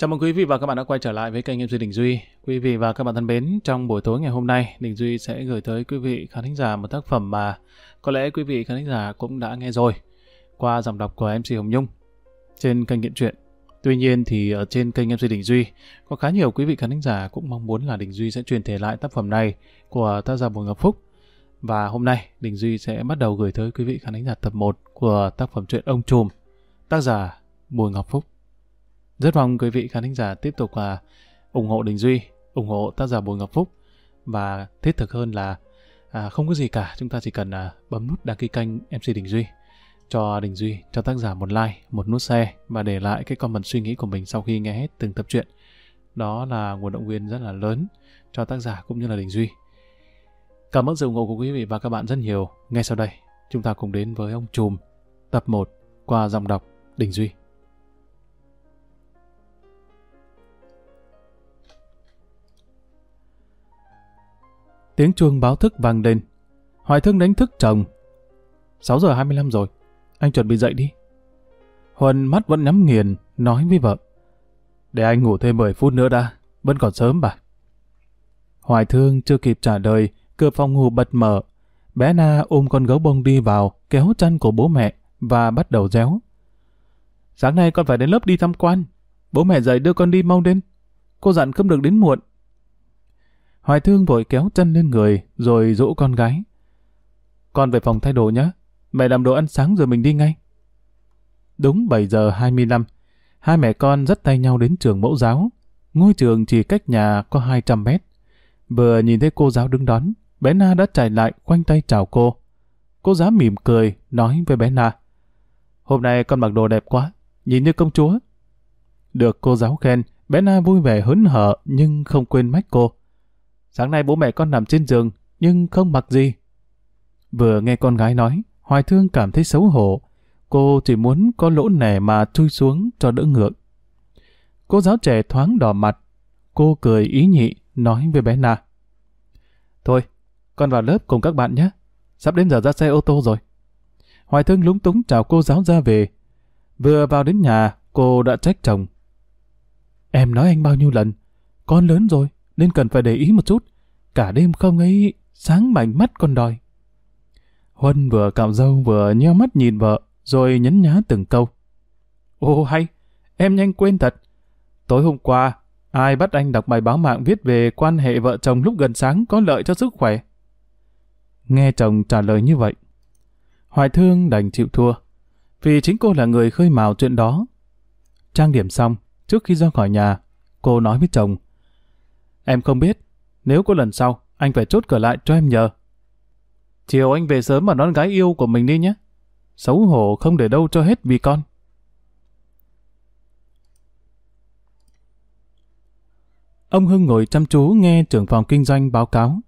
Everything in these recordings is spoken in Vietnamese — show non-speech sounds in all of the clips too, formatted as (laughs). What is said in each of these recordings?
Chào mừng quý vị và các bạn đã quay trở lại với kênh MC Đình Duy. Quý vị và các bạn thân mến, trong buổi tối ngày hôm nay, Đình Duy sẽ gửi tới quý vị khán thính giả một tác phẩm mà có lẽ quý vị khán thính giả cũng đã nghe rồi qua giọng đọc của MC Hồng Nhung trên kênh Điện Truyện. Tuy nhiên thì ở trên kênh MC Đình Duy có khá nhiều quý vị khán thính giả cũng mong muốn là Đình Duy sẽ truyền thể lại tác phẩm này của tác giả Bùi Ngọc Phúc. Và hôm nay Đình Duy sẽ bắt đầu gửi tới quý vị khán thính giả tập 1 của tác phẩm truyện Ông Trùm, tác giả Bùi Ngọc Phúc. Rất mong quý vị khán thính giả tiếp tục là ủng hộ Đình Duy, ủng hộ tác giả Bùi Ngọc Phúc và thiết thực hơn là à, không có gì cả, chúng ta chỉ cần à, bấm nút đăng ký kênh MC Đình Duy cho Đình Duy, cho tác giả một like, một nút share và để lại cái comment suy nghĩ của mình sau khi nghe hết từng tập truyện. Đó là nguồn động viên rất là lớn cho tác giả cũng như là Đình Duy. Cảm ơn sự ủng hộ của quý vị và các bạn rất nhiều. Ngay sau đây, chúng ta cùng đến với ông Trùm, tập 1 qua giọng đọc Đình Duy. Tiếng chuông báo thức vang lên. Hoài Thương đánh thức chồng. 6 giờ 25 rồi, anh chuẩn bị dậy đi. Huân mắt vẫn nhắm nghiền, nói với vợ. Để anh ngủ thêm 10 phút nữa đã, vẫn còn sớm bà. Hoài Thương chưa kịp trả lời, cửa phòng ngủ bật mở. Bé Na ôm con gấu bông đi vào, kéo chăn của bố mẹ và bắt đầu réo. Sáng nay con phải đến lớp đi tham quan. Bố mẹ dậy đưa con đi mau đến. Cô dặn không được đến muộn. Hoài Thương vội kéo chân lên người, rồi dỗ con gái. Con về phòng thay đồ nhé. Mẹ làm đồ ăn sáng rồi mình đi ngay. Đúng 7 giờ 25, hai mẹ con dắt tay nhau đến trường mẫu giáo. Ngôi trường chỉ cách nhà có 200 mét. Vừa nhìn thấy cô giáo đứng đón, bé Na đã chạy lại quanh tay chào cô. Cô giáo mỉm cười, nói với bé Na. Hôm nay con mặc đồ đẹp quá, nhìn như công chúa. Được cô giáo khen, bé Na vui vẻ hớn hở nhưng không quên mách cô. Sáng nay bố mẹ con nằm trên giường, nhưng không mặc gì. Vừa nghe con gái nói, Hoài Thương cảm thấy xấu hổ. Cô chỉ muốn có lỗ nẻ mà chui xuống cho đỡ ngượng. Cô giáo trẻ thoáng đỏ mặt. Cô cười ý nhị, nói với bé Na. Thôi, con vào lớp cùng các bạn nhé. Sắp đến giờ ra xe ô tô rồi. Hoài Thương lúng túng chào cô giáo ra về. Vừa vào đến nhà, cô đã trách chồng. Em nói anh bao nhiêu lần, con lớn rồi, nên cần phải để ý một chút. Cả đêm không ấy, sáng mảnh mắt con đòi. Huân vừa cạo râu vừa nheo mắt nhìn vợ, rồi nhấn nhá từng câu. ô hay, em nhanh quên thật. Tối hôm qua, ai bắt anh đọc bài báo mạng viết về quan hệ vợ chồng lúc gần sáng có lợi cho sức khỏe? Nghe chồng trả lời như vậy. Hoài thương đành chịu thua, vì chính cô là người khơi mào chuyện đó. Trang điểm xong, trước khi ra khỏi nhà, cô nói với chồng. Em không biết, nếu có lần sau, anh phải chốt cửa lại cho em nhờ. Chiều anh về sớm mà đón gái yêu của mình đi nhé. Xấu hổ không để đâu cho hết vì con. Ông Hưng ngồi chăm chú nghe trưởng phòng kinh doanh báo cáo.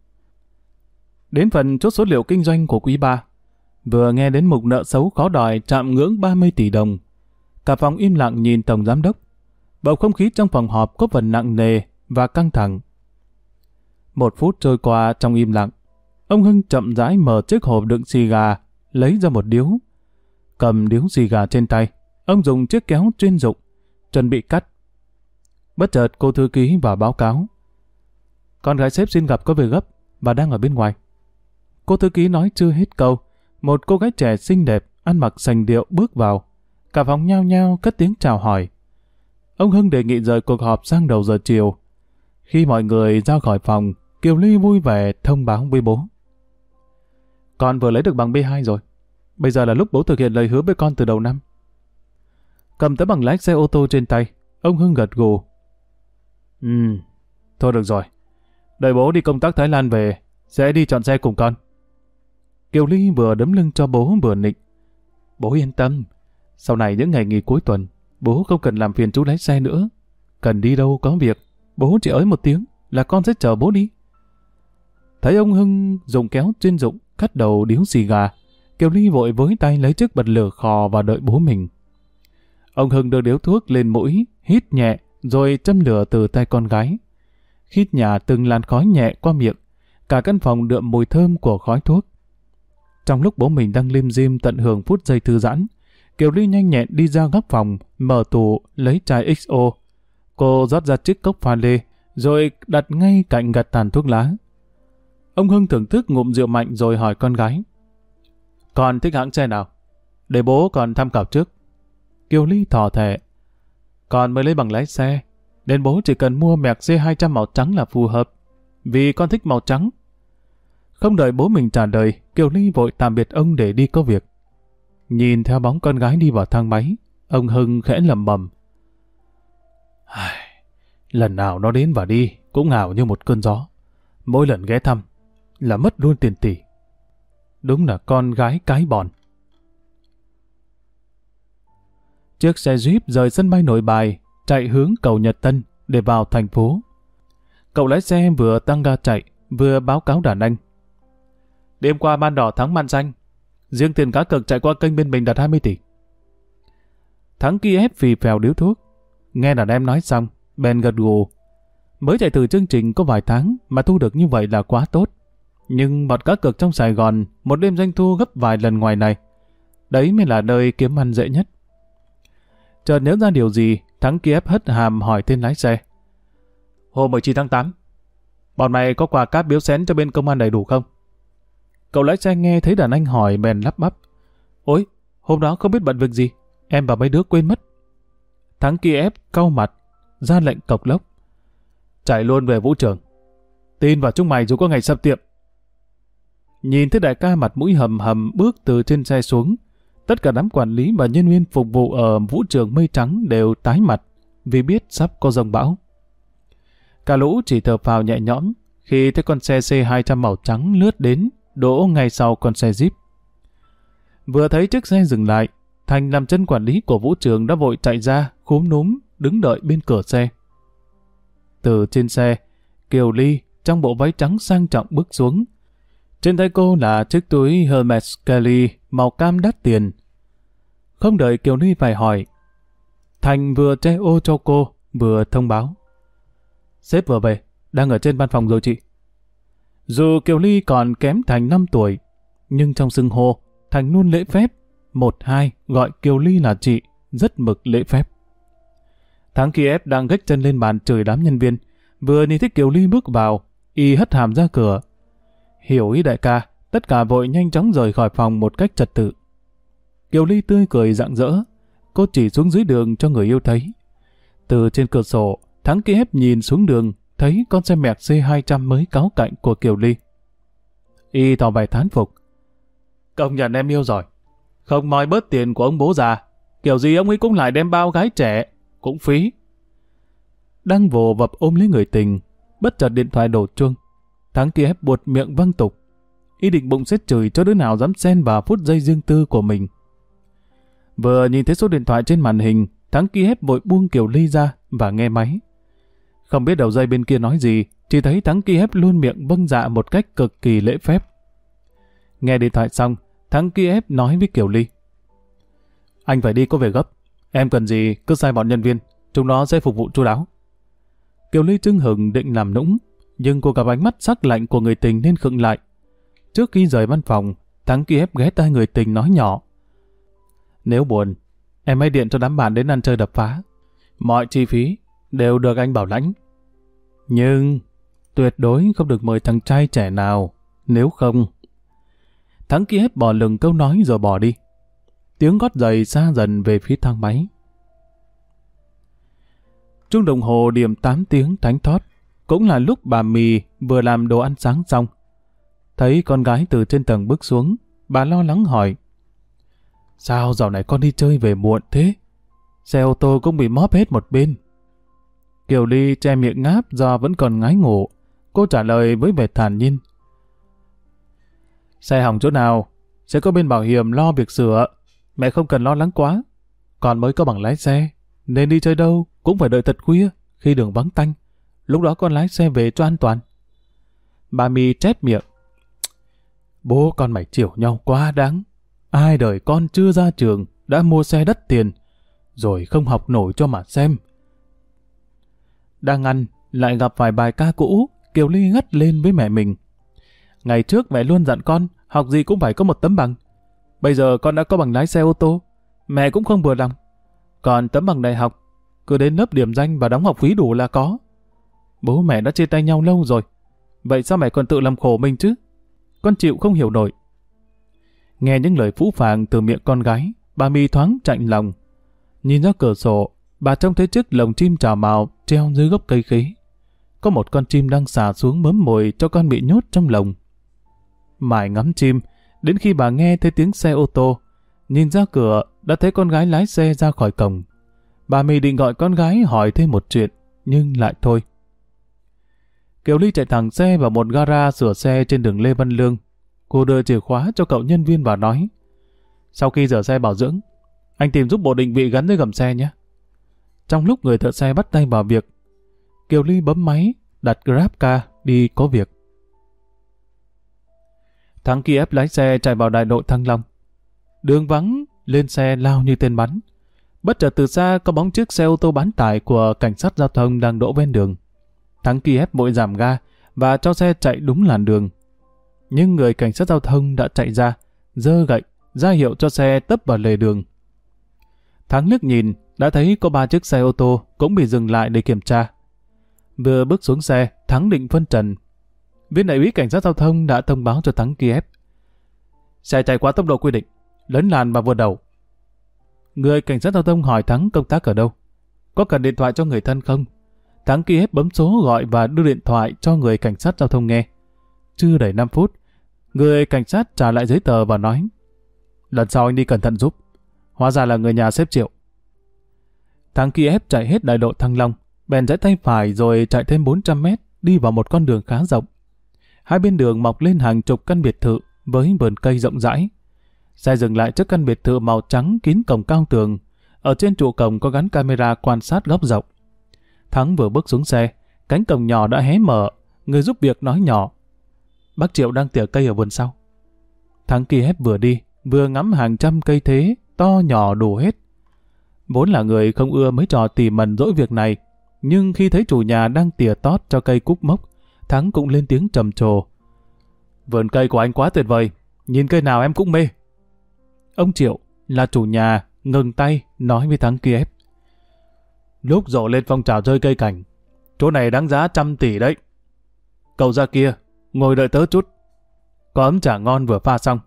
Đến phần chốt số liệu kinh doanh của quý ba, vừa nghe đến mục nợ xấu khó đòi chạm ngưỡng 30 tỷ đồng. Cả phòng im lặng nhìn tổng giám đốc. Bầu không khí trong phòng họp có phần nặng nề và căng thẳng. Một phút trôi qua trong im lặng, ông Hưng chậm rãi mở chiếc hộp đựng xì gà, lấy ra một điếu. Cầm điếu xì gà trên tay, ông dùng chiếc kéo chuyên dụng, chuẩn bị cắt. Bất chợt cô thư ký vào báo cáo. Con gái sếp xin gặp có việc gấp, và đang ở bên ngoài. Cô thư ký nói chưa hết câu, một cô gái trẻ xinh đẹp, ăn mặc sành điệu bước vào. Cả phòng nhao nhao cất tiếng chào hỏi. Ông Hưng đề nghị rời cuộc họp sang đầu giờ chiều. Khi mọi người ra khỏi phòng, Kiều Ly vui vẻ thông báo với bố. Con vừa lấy được bằng B2 rồi. Bây giờ là lúc bố thực hiện lời hứa với con từ đầu năm. Cầm tấm bằng lái xe ô tô trên tay, ông Hưng gật gù. Ừ, thôi được rồi. Đợi bố đi công tác Thái Lan về, sẽ đi chọn xe cùng con. Kiều Ly vừa đấm lưng cho bố vừa nịnh. Bố yên tâm, sau này những ngày nghỉ cuối tuần, bố không cần làm phiền chú lái xe nữa. Cần đi đâu có việc, bố chỉ ới một tiếng là con sẽ chờ bố đi. Thấy ông Hưng dùng kéo chuyên dụng cắt đầu điếu xì gà, Kiều Ly vội với tay lấy chiếc bật lửa khò và đợi bố mình. Ông Hưng đưa điếu thuốc lên mũi, hít nhẹ, rồi châm lửa từ tay con gái. Khít nhà từng làn khói nhẹ qua miệng, cả căn phòng đượm mùi thơm của khói thuốc. Trong lúc bố mình đang lim dim tận hưởng phút giây thư giãn, Kiều Ly nhanh nhẹn đi ra góc phòng, mở tủ, lấy chai XO. Cô rót ra chiếc cốc pha lê, rồi đặt ngay cạnh gạt tàn thuốc lá. Ông Hưng thưởng thức ngụm rượu mạnh rồi hỏi con gái. Con thích hãng xe nào? Để bố còn tham khảo trước. Kiều Ly thò thẻ. Con mới lấy bằng lái xe, nên bố chỉ cần mua mẹc C200 màu trắng là phù hợp. Vì con thích màu trắng. Không đợi bố mình trả lời, Kiều Ly vội tạm biệt ông để đi có việc. Nhìn theo bóng con gái đi vào thang máy, ông Hưng khẽ lầm bầm. Lần nào nó đến và đi, cũng ngào như một cơn gió. Mỗi lần ghé thăm, là mất luôn tiền tỷ. Đúng là con gái cái bòn. Chiếc xe Jeep rời sân bay nội bài, chạy hướng cầu Nhật Tân để vào thành phố. Cậu lái xe vừa tăng ga chạy, vừa báo cáo đàn anh. Đêm qua ban đỏ thắng man xanh, riêng tiền cá cược chạy qua kênh bên mình đạt 20 tỷ. Thắng Kiev vì phèo điếu thuốc. Nghe đàn em nói xong, Ben gật gù. Mới chạy từ chương trình có vài tháng mà thu được như vậy là quá tốt. Nhưng bọt cá cược trong Sài Gòn một đêm doanh thu gấp vài lần ngoài này. Đấy mới là nơi kiếm ăn dễ nhất. Chợt nhớ ra điều gì, Thắng Kiev hất hàm hỏi tên lái xe. Hôm 19 tháng 8, bọn mày có quà cáp biếu xén cho bên công an đầy đủ không? Cậu lái xe nghe thấy đàn anh hỏi bèn lắp bắp. Ôi, hôm đó không biết bận việc gì, em và mấy đứa quên mất. Thắng Kiev cau mặt, ra lệnh cộc lốc. Chạy luôn về vũ trường. Tin vào chúng mày dù có ngày sập tiệm. Nhìn thấy đại ca mặt mũi hầm hầm bước từ trên xe xuống, tất cả đám quản lý và nhân viên phục vụ ở vũ trường mây trắng đều tái mặt vì biết sắp có rông bão. Cả lũ chỉ thở phào nhẹ nhõm khi thấy con xe C200 màu trắng lướt đến đỗ ngay sau con xe Jeep. Vừa thấy chiếc xe dừng lại, Thành làm chân quản lý của vũ trường đã vội chạy ra, khúm núm, đứng đợi bên cửa xe. Từ trên xe, Kiều Ly trong bộ váy trắng sang trọng bước xuống. Trên tay cô là chiếc túi Hermes Kelly màu cam đắt tiền. Không đợi Kiều Ly phải hỏi, Thành vừa che ô cho cô, vừa thông báo. Sếp vừa về, đang ở trên văn phòng rồi chị. Dù Kiều Ly còn kém Thành 5 tuổi, nhưng trong xưng hô, Thành luôn lễ phép. Một hai gọi Kiều Ly là chị, rất mực lễ phép. Tháng Kiev đang gách chân lên bàn chửi đám nhân viên, vừa nhìn thấy Kiều Ly bước vào, y hất hàm ra cửa. Hiểu ý đại ca, tất cả vội nhanh chóng rời khỏi phòng một cách trật tự. Kiều Ly tươi cười rạng rỡ, cô chỉ xuống dưới đường cho người yêu thấy. Từ trên cửa sổ, Thắng Kiev nhìn xuống đường, thấy con xe mẹc C200 mới cáo cạnh của Kiều Ly. Y tỏ vẻ thán phục. Công nhận em yêu rồi. Không moi bớt tiền của ông bố già. Kiểu gì ông ấy cũng lại đem bao gái trẻ. Cũng phí. Đang vồ vập ôm lấy người tình. Bất chợt điện thoại đổ chuông. Thắng kia ép buột miệng văng tục. Y định bụng xét chửi cho đứa nào dám xen vào phút giây riêng tư của mình. Vừa nhìn thấy số điện thoại trên màn hình, Thắng kia ép vội buông Kiều Ly ra và nghe máy. Không biết đầu dây bên kia nói gì, chỉ thấy Thắng Kiev luôn miệng vâng dạ một cách cực kỳ lễ phép. Nghe điện thoại xong, Thắng Kiev nói với Kiều Ly. Anh phải đi có việc gấp. Em cần gì cứ sai bọn nhân viên, chúng nó sẽ phục vụ chu đáo. Kiều Ly trưng hừng định làm nũng, nhưng cô gặp ánh mắt sắc lạnh của người tình nên khựng lại. Trước khi rời văn phòng, Thắng Kiev ghé tai người tình nói nhỏ. Nếu buồn, em hãy điện cho đám bạn đến ăn chơi đập phá. Mọi chi phí đều được anh bảo lãnh. Nhưng tuyệt đối không được mời thằng trai trẻ nào, nếu không... Thắng kia hết bỏ lừng câu nói rồi bỏ đi. Tiếng gót giày xa dần về phía thang máy. Trung đồng hồ điểm 8 tiếng thánh thót, cũng là lúc bà Mì vừa làm đồ ăn sáng xong. Thấy con gái từ trên tầng bước xuống, bà lo lắng hỏi. Sao dạo này con đi chơi về muộn thế? Xe ô tô cũng bị móp hết một bên. Kiều Ly che miệng ngáp do vẫn còn ngái ngủ. Cô trả lời với vẻ thản nhiên. Xe hỏng chỗ nào, sẽ có bên bảo hiểm lo việc sửa. Mẹ không cần lo lắng quá. Còn mới có bằng lái xe, nên đi chơi đâu cũng phải đợi thật khuya khi đường vắng tanh. Lúc đó con lái xe về cho an toàn. Bà mi chép miệng. Bố con mày chiều nhau quá đáng. Ai đời con chưa ra trường đã mua xe đất tiền, rồi không học nổi cho mà xem. Đang ăn, lại gặp vài bài ca cũ, Kiều Ly ngất lên với mẹ mình. Ngày trước mẹ luôn dặn con, học gì cũng phải có một tấm bằng. Bây giờ con đã có bằng lái xe ô tô, mẹ cũng không vừa lòng. Còn tấm bằng đại học, cứ đến lớp điểm danh và đóng học phí đủ là có. Bố mẹ đã chia tay nhau lâu rồi, vậy sao mẹ còn tự làm khổ mình chứ? Con chịu không hiểu nổi. Nghe những lời phũ phàng từ miệng con gái, bà mi thoáng chạnh lòng. Nhìn ra cửa sổ, bà trông thấy chiếc lồng chim trà màu treo dưới gốc cây khí. Có một con chim đang xả xuống mớm mồi cho con bị nhốt trong lồng. Mải ngắm chim, đến khi bà nghe thấy tiếng xe ô tô, nhìn ra cửa đã thấy con gái lái xe ra khỏi cổng. Bà mi định gọi con gái hỏi thêm một chuyện, nhưng lại thôi. Kiều Ly chạy thẳng xe vào một gara sửa xe trên đường Lê Văn Lương. Cô đưa chìa khóa cho cậu nhân viên và nói. Sau khi rửa xe bảo dưỡng, anh tìm giúp bộ định vị gắn dưới gầm xe nhé. Trong lúc người thợ xe bắt tay vào việc, Kiều Ly bấm máy, đặt Grab car đi có việc. Thắng Kiev lái xe chạy vào đại đội Thăng Long. Đường vắng, lên xe lao như tên bắn. Bất chợt từ xa có bóng chiếc xe ô tô bán tải của cảnh sát giao thông đang đỗ ven đường. Thắng Kiev vội giảm ga và cho xe chạy đúng làn đường. Nhưng người cảnh sát giao thông đã chạy ra, dơ gậy, ra hiệu cho xe tấp vào lề đường. Thắng liếc nhìn, đã thấy có ba chiếc xe ô tô cũng bị dừng lại để kiểm tra. Vừa bước xuống xe, Thắng định phân trần. Viên đại úy cảnh sát giao thông đã thông báo cho Thắng Kiev. Xe chạy quá tốc độ quy định, lấn làn và vượt đầu. Người cảnh sát giao thông hỏi Thắng công tác ở đâu. Có cần điện thoại cho người thân không? Thắng Kiev bấm số gọi và đưa điện thoại cho người cảnh sát giao thông nghe. Chưa đầy 5 phút, người cảnh sát trả lại giấy tờ và nói Lần sau anh đi cẩn thận giúp. Hóa ra là người nhà xếp triệu. Thằng Kiev chạy hết đại lộ Thăng Long, bèn rẽ tay phải rồi chạy thêm 400 mét, đi vào một con đường khá rộng. Hai bên đường mọc lên hàng chục căn biệt thự với vườn cây rộng rãi. Xe dừng lại trước căn biệt thự màu trắng kín cổng cao tường. Ở trên trụ cổng có gắn camera quan sát góc rộng. Thắng vừa bước xuống xe, cánh cổng nhỏ đã hé mở, người giúp việc nói nhỏ. Bác Triệu đang tỉa cây ở vườn sau. Thắng Kiev vừa đi, vừa ngắm hàng trăm cây thế, to nhỏ đủ hết. Vốn là người không ưa mấy trò tỉ mẩn dỗi việc này, nhưng khi thấy chủ nhà đang tỉa tót cho cây cúc mốc, Thắng cũng lên tiếng trầm trồ. Vườn cây của anh quá tuyệt vời, nhìn cây nào em cũng mê. Ông Triệu là chủ nhà, ngừng tay, nói với Thắng Kiev. Lúc rộ lên phong trào rơi cây cảnh, chỗ này đáng giá trăm tỷ đấy. Cậu ra kia, ngồi đợi tớ chút. Có ấm trà ngon vừa pha xong.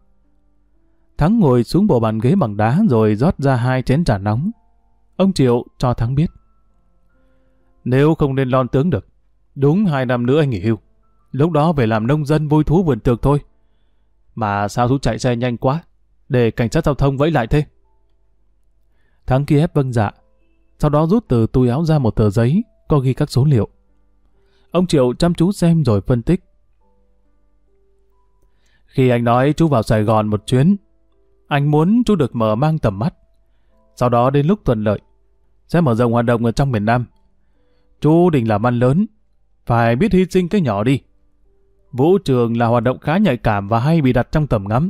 Thắng ngồi xuống bộ bàn ghế bằng đá rồi rót ra hai chén trà nóng. Ông Triệu cho Thắng biết. Nếu không nên lon tướng được, đúng hai năm nữa anh nghỉ hưu. Lúc đó về làm nông dân vui thú vườn tược thôi. Mà sao chú chạy xe nhanh quá, để cảnh sát giao thông vẫy lại thế? Thắng kia ép vâng dạ, sau đó rút từ túi áo ra một tờ giấy, có ghi các số liệu. Ông Triệu chăm chú xem rồi phân tích. Khi anh nói chú vào Sài Gòn một chuyến, anh muốn chú được mở mang tầm mắt. Sau đó đến lúc thuận lợi, sẽ mở rộng hoạt động ở trong miền Nam. Chú định làm ăn lớn, phải biết hy sinh cái nhỏ đi. Vũ trường là hoạt động khá nhạy cảm và hay bị đặt trong tầm ngắm.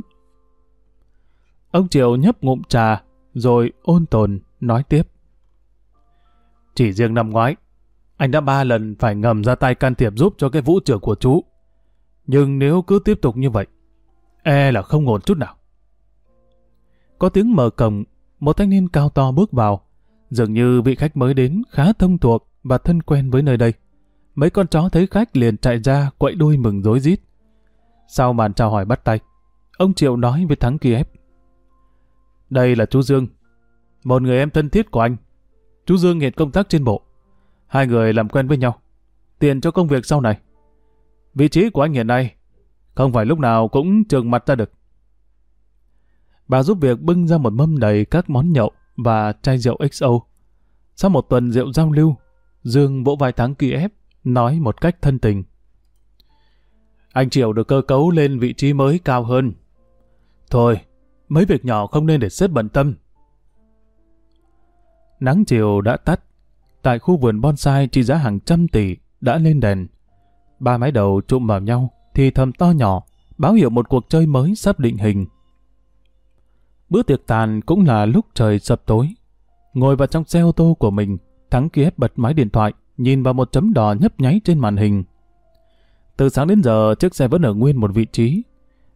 Ông Triệu nhấp ngụm trà, rồi ôn tồn, nói tiếp. Chỉ riêng năm ngoái, anh đã ba lần phải ngầm ra tay can thiệp giúp cho cái vũ trường của chú. Nhưng nếu cứ tiếp tục như vậy, e là không ổn chút nào. Có tiếng mở cổng, một thanh niên cao to bước vào. Dường như vị khách mới đến khá thông thuộc và thân quen với nơi đây. Mấy con chó thấy khách liền chạy ra quậy đuôi mừng rối rít. Sau màn chào hỏi bắt tay, ông Triệu nói với Thắng Kiev. Đây là chú Dương, một người em thân thiết của anh. Chú Dương hiện công tác trên bộ. Hai người làm quen với nhau. Tiền cho công việc sau này. Vị trí của anh hiện nay không phải lúc nào cũng trường mặt ra được. Bà giúp việc bưng ra một mâm đầy các món nhậu và chai rượu XO. Sau một tuần rượu giao lưu, Dương vỗ vai kĩ ép nói một cách thân tình. Anh Triệu được cơ cấu lên vị trí mới cao hơn. Thôi, mấy việc nhỏ không nên để xếp bận tâm. Nắng chiều đã tắt. Tại khu vườn bonsai trị giá hàng trăm tỷ đã lên đèn. Ba mái đầu trụm vào nhau thì thầm to nhỏ, báo hiệu một cuộc chơi mới sắp định hình. Bữa tiệc tàn cũng là lúc trời sập tối. Ngồi vào trong xe ô tô của mình, Thắng kia bật máy điện thoại, nhìn vào một chấm đỏ nhấp nháy trên màn hình. Từ sáng đến giờ, chiếc xe vẫn ở nguyên một vị trí.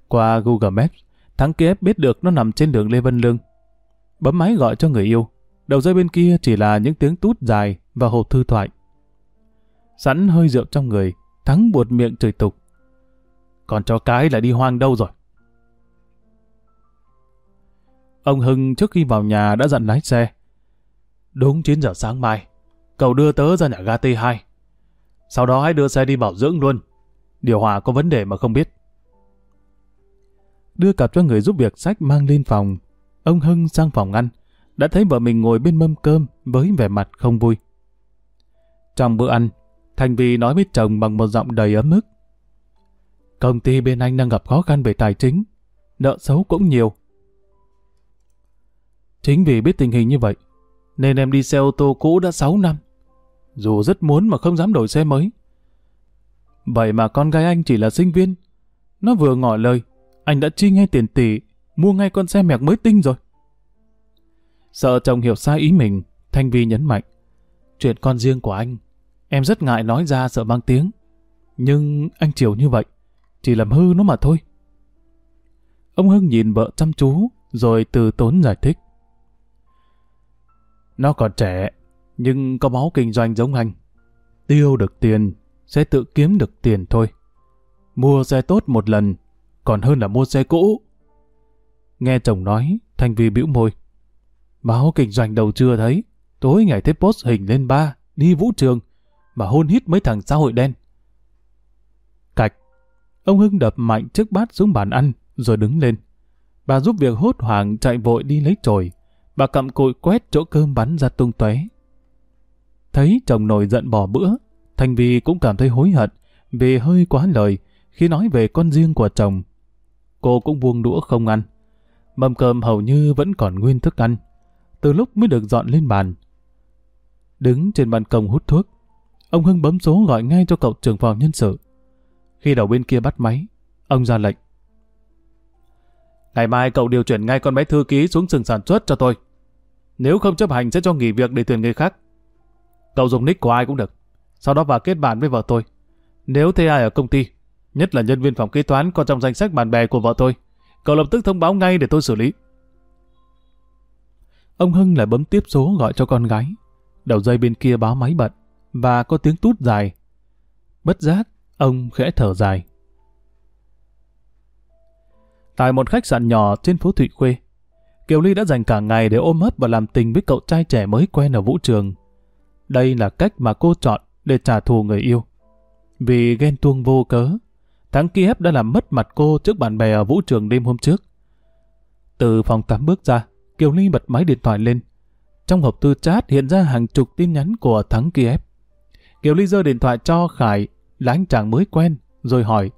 Qua Google Maps, Thắng Kiev biết được nó nằm trên đường Lê Văn Lương. Bấm máy gọi cho người yêu, Đầu dây bên kia chỉ là những tiếng tút dài và hộp thư thoại. Sẵn hơi rượu trong người, Thắng buột miệng chửi tục. Còn cho cái lại đi hoang đâu rồi? Ông Hưng trước khi vào nhà đã dặn lái xe. Đúng 9 giờ sáng mai, cậu đưa tớ ra nhà ga T2. Sau đó hãy đưa xe đi bảo dưỡng luôn. Điều hòa có vấn đề mà không biết. Đưa cặp cho người giúp việc sách mang lên phòng. Ông Hưng sang phòng ăn, đã thấy vợ mình ngồi bên mâm cơm với vẻ mặt không vui. Trong bữa ăn, Thành Vy nói với chồng bằng một giọng đầy ấm ức. Công ty bên anh đang gặp khó khăn về tài chính, nợ xấu cũng nhiều. Chính vì biết tình hình như vậy, nên em đi xe ô tô cũ đã 6 năm. Dù rất muốn mà không dám đổi xe mới. Vậy mà con gái anh chỉ là sinh viên. Nó vừa ngỏ lời, anh đã chi ngay tiền tỷ, mua ngay con xe mẹc mới tinh rồi. Sợ chồng hiểu sai ý mình, Thanh Vi nhấn mạnh. Chuyện con riêng của anh, em rất ngại nói ra sợ mang tiếng. Nhưng anh chiều như vậy, chỉ làm hư nó mà thôi. Ông Hưng nhìn vợ chăm chú, rồi từ tốn giải thích. Nó còn trẻ, nhưng có máu kinh doanh giống anh. Tiêu được tiền, sẽ tự kiếm được tiền thôi. Mua xe tốt một lần, còn hơn là mua xe cũ. Nghe chồng nói, Thanh Vi bĩu môi. Báo kinh doanh đầu chưa thấy, tối ngày thấy post hình lên ba, đi vũ trường, mà hôn hít mấy thằng xã hội đen. Cạch, ông Hưng đập mạnh chiếc bát xuống bàn ăn, rồi đứng lên. Bà giúp việc hốt hoảng chạy vội đi lấy chổi, bà cặm cụi quét chỗ cơm bắn ra tung tóe. Thấy chồng nổi giận bỏ bữa, thành Vi cũng cảm thấy hối hận vì hơi quá lời khi nói về con riêng của chồng. Cô cũng buông đũa không ăn. Mâm cơm hầu như vẫn còn nguyên thức ăn, từ lúc mới được dọn lên bàn. Đứng trên ban công hút thuốc, ông Hưng bấm số gọi ngay cho cậu trưởng phòng nhân sự. Khi đầu bên kia bắt máy, ông ra lệnh. Ngày mai cậu điều chuyển ngay con bé thư ký xuống sừng sản xuất cho tôi. Nếu không chấp hành sẽ cho nghỉ việc để tuyển người khác. Cậu dùng nick của ai cũng được. Sau đó vào kết bạn với vợ tôi. Nếu thấy ai ở công ty, nhất là nhân viên phòng kế toán có trong danh sách bạn bè của vợ tôi, cậu lập tức thông báo ngay để tôi xử lý. Ông Hưng lại bấm tiếp số gọi cho con gái. Đầu dây bên kia báo máy bận, và có tiếng tút dài. Bất giác, ông khẽ thở dài. Tại một khách sạn nhỏ trên phố Thụy Khuê, Kiều Ly đã dành cả ngày để ôm ấp và làm tình với cậu trai trẻ mới quen ở vũ trường. Đây là cách mà cô chọn để trả thù người yêu. Vì ghen tuông vô cớ, thắng Kiev đã làm mất mặt cô trước bạn bè ở vũ trường đêm hôm trước. Từ phòng tắm bước ra, Kiều Ly bật máy điện thoại lên. Trong hộp thư chat hiện ra hàng chục tin nhắn của Thắng Kiev. Kiều Ly giơ điện thoại cho Khải, là anh chàng mới quen, rồi hỏi.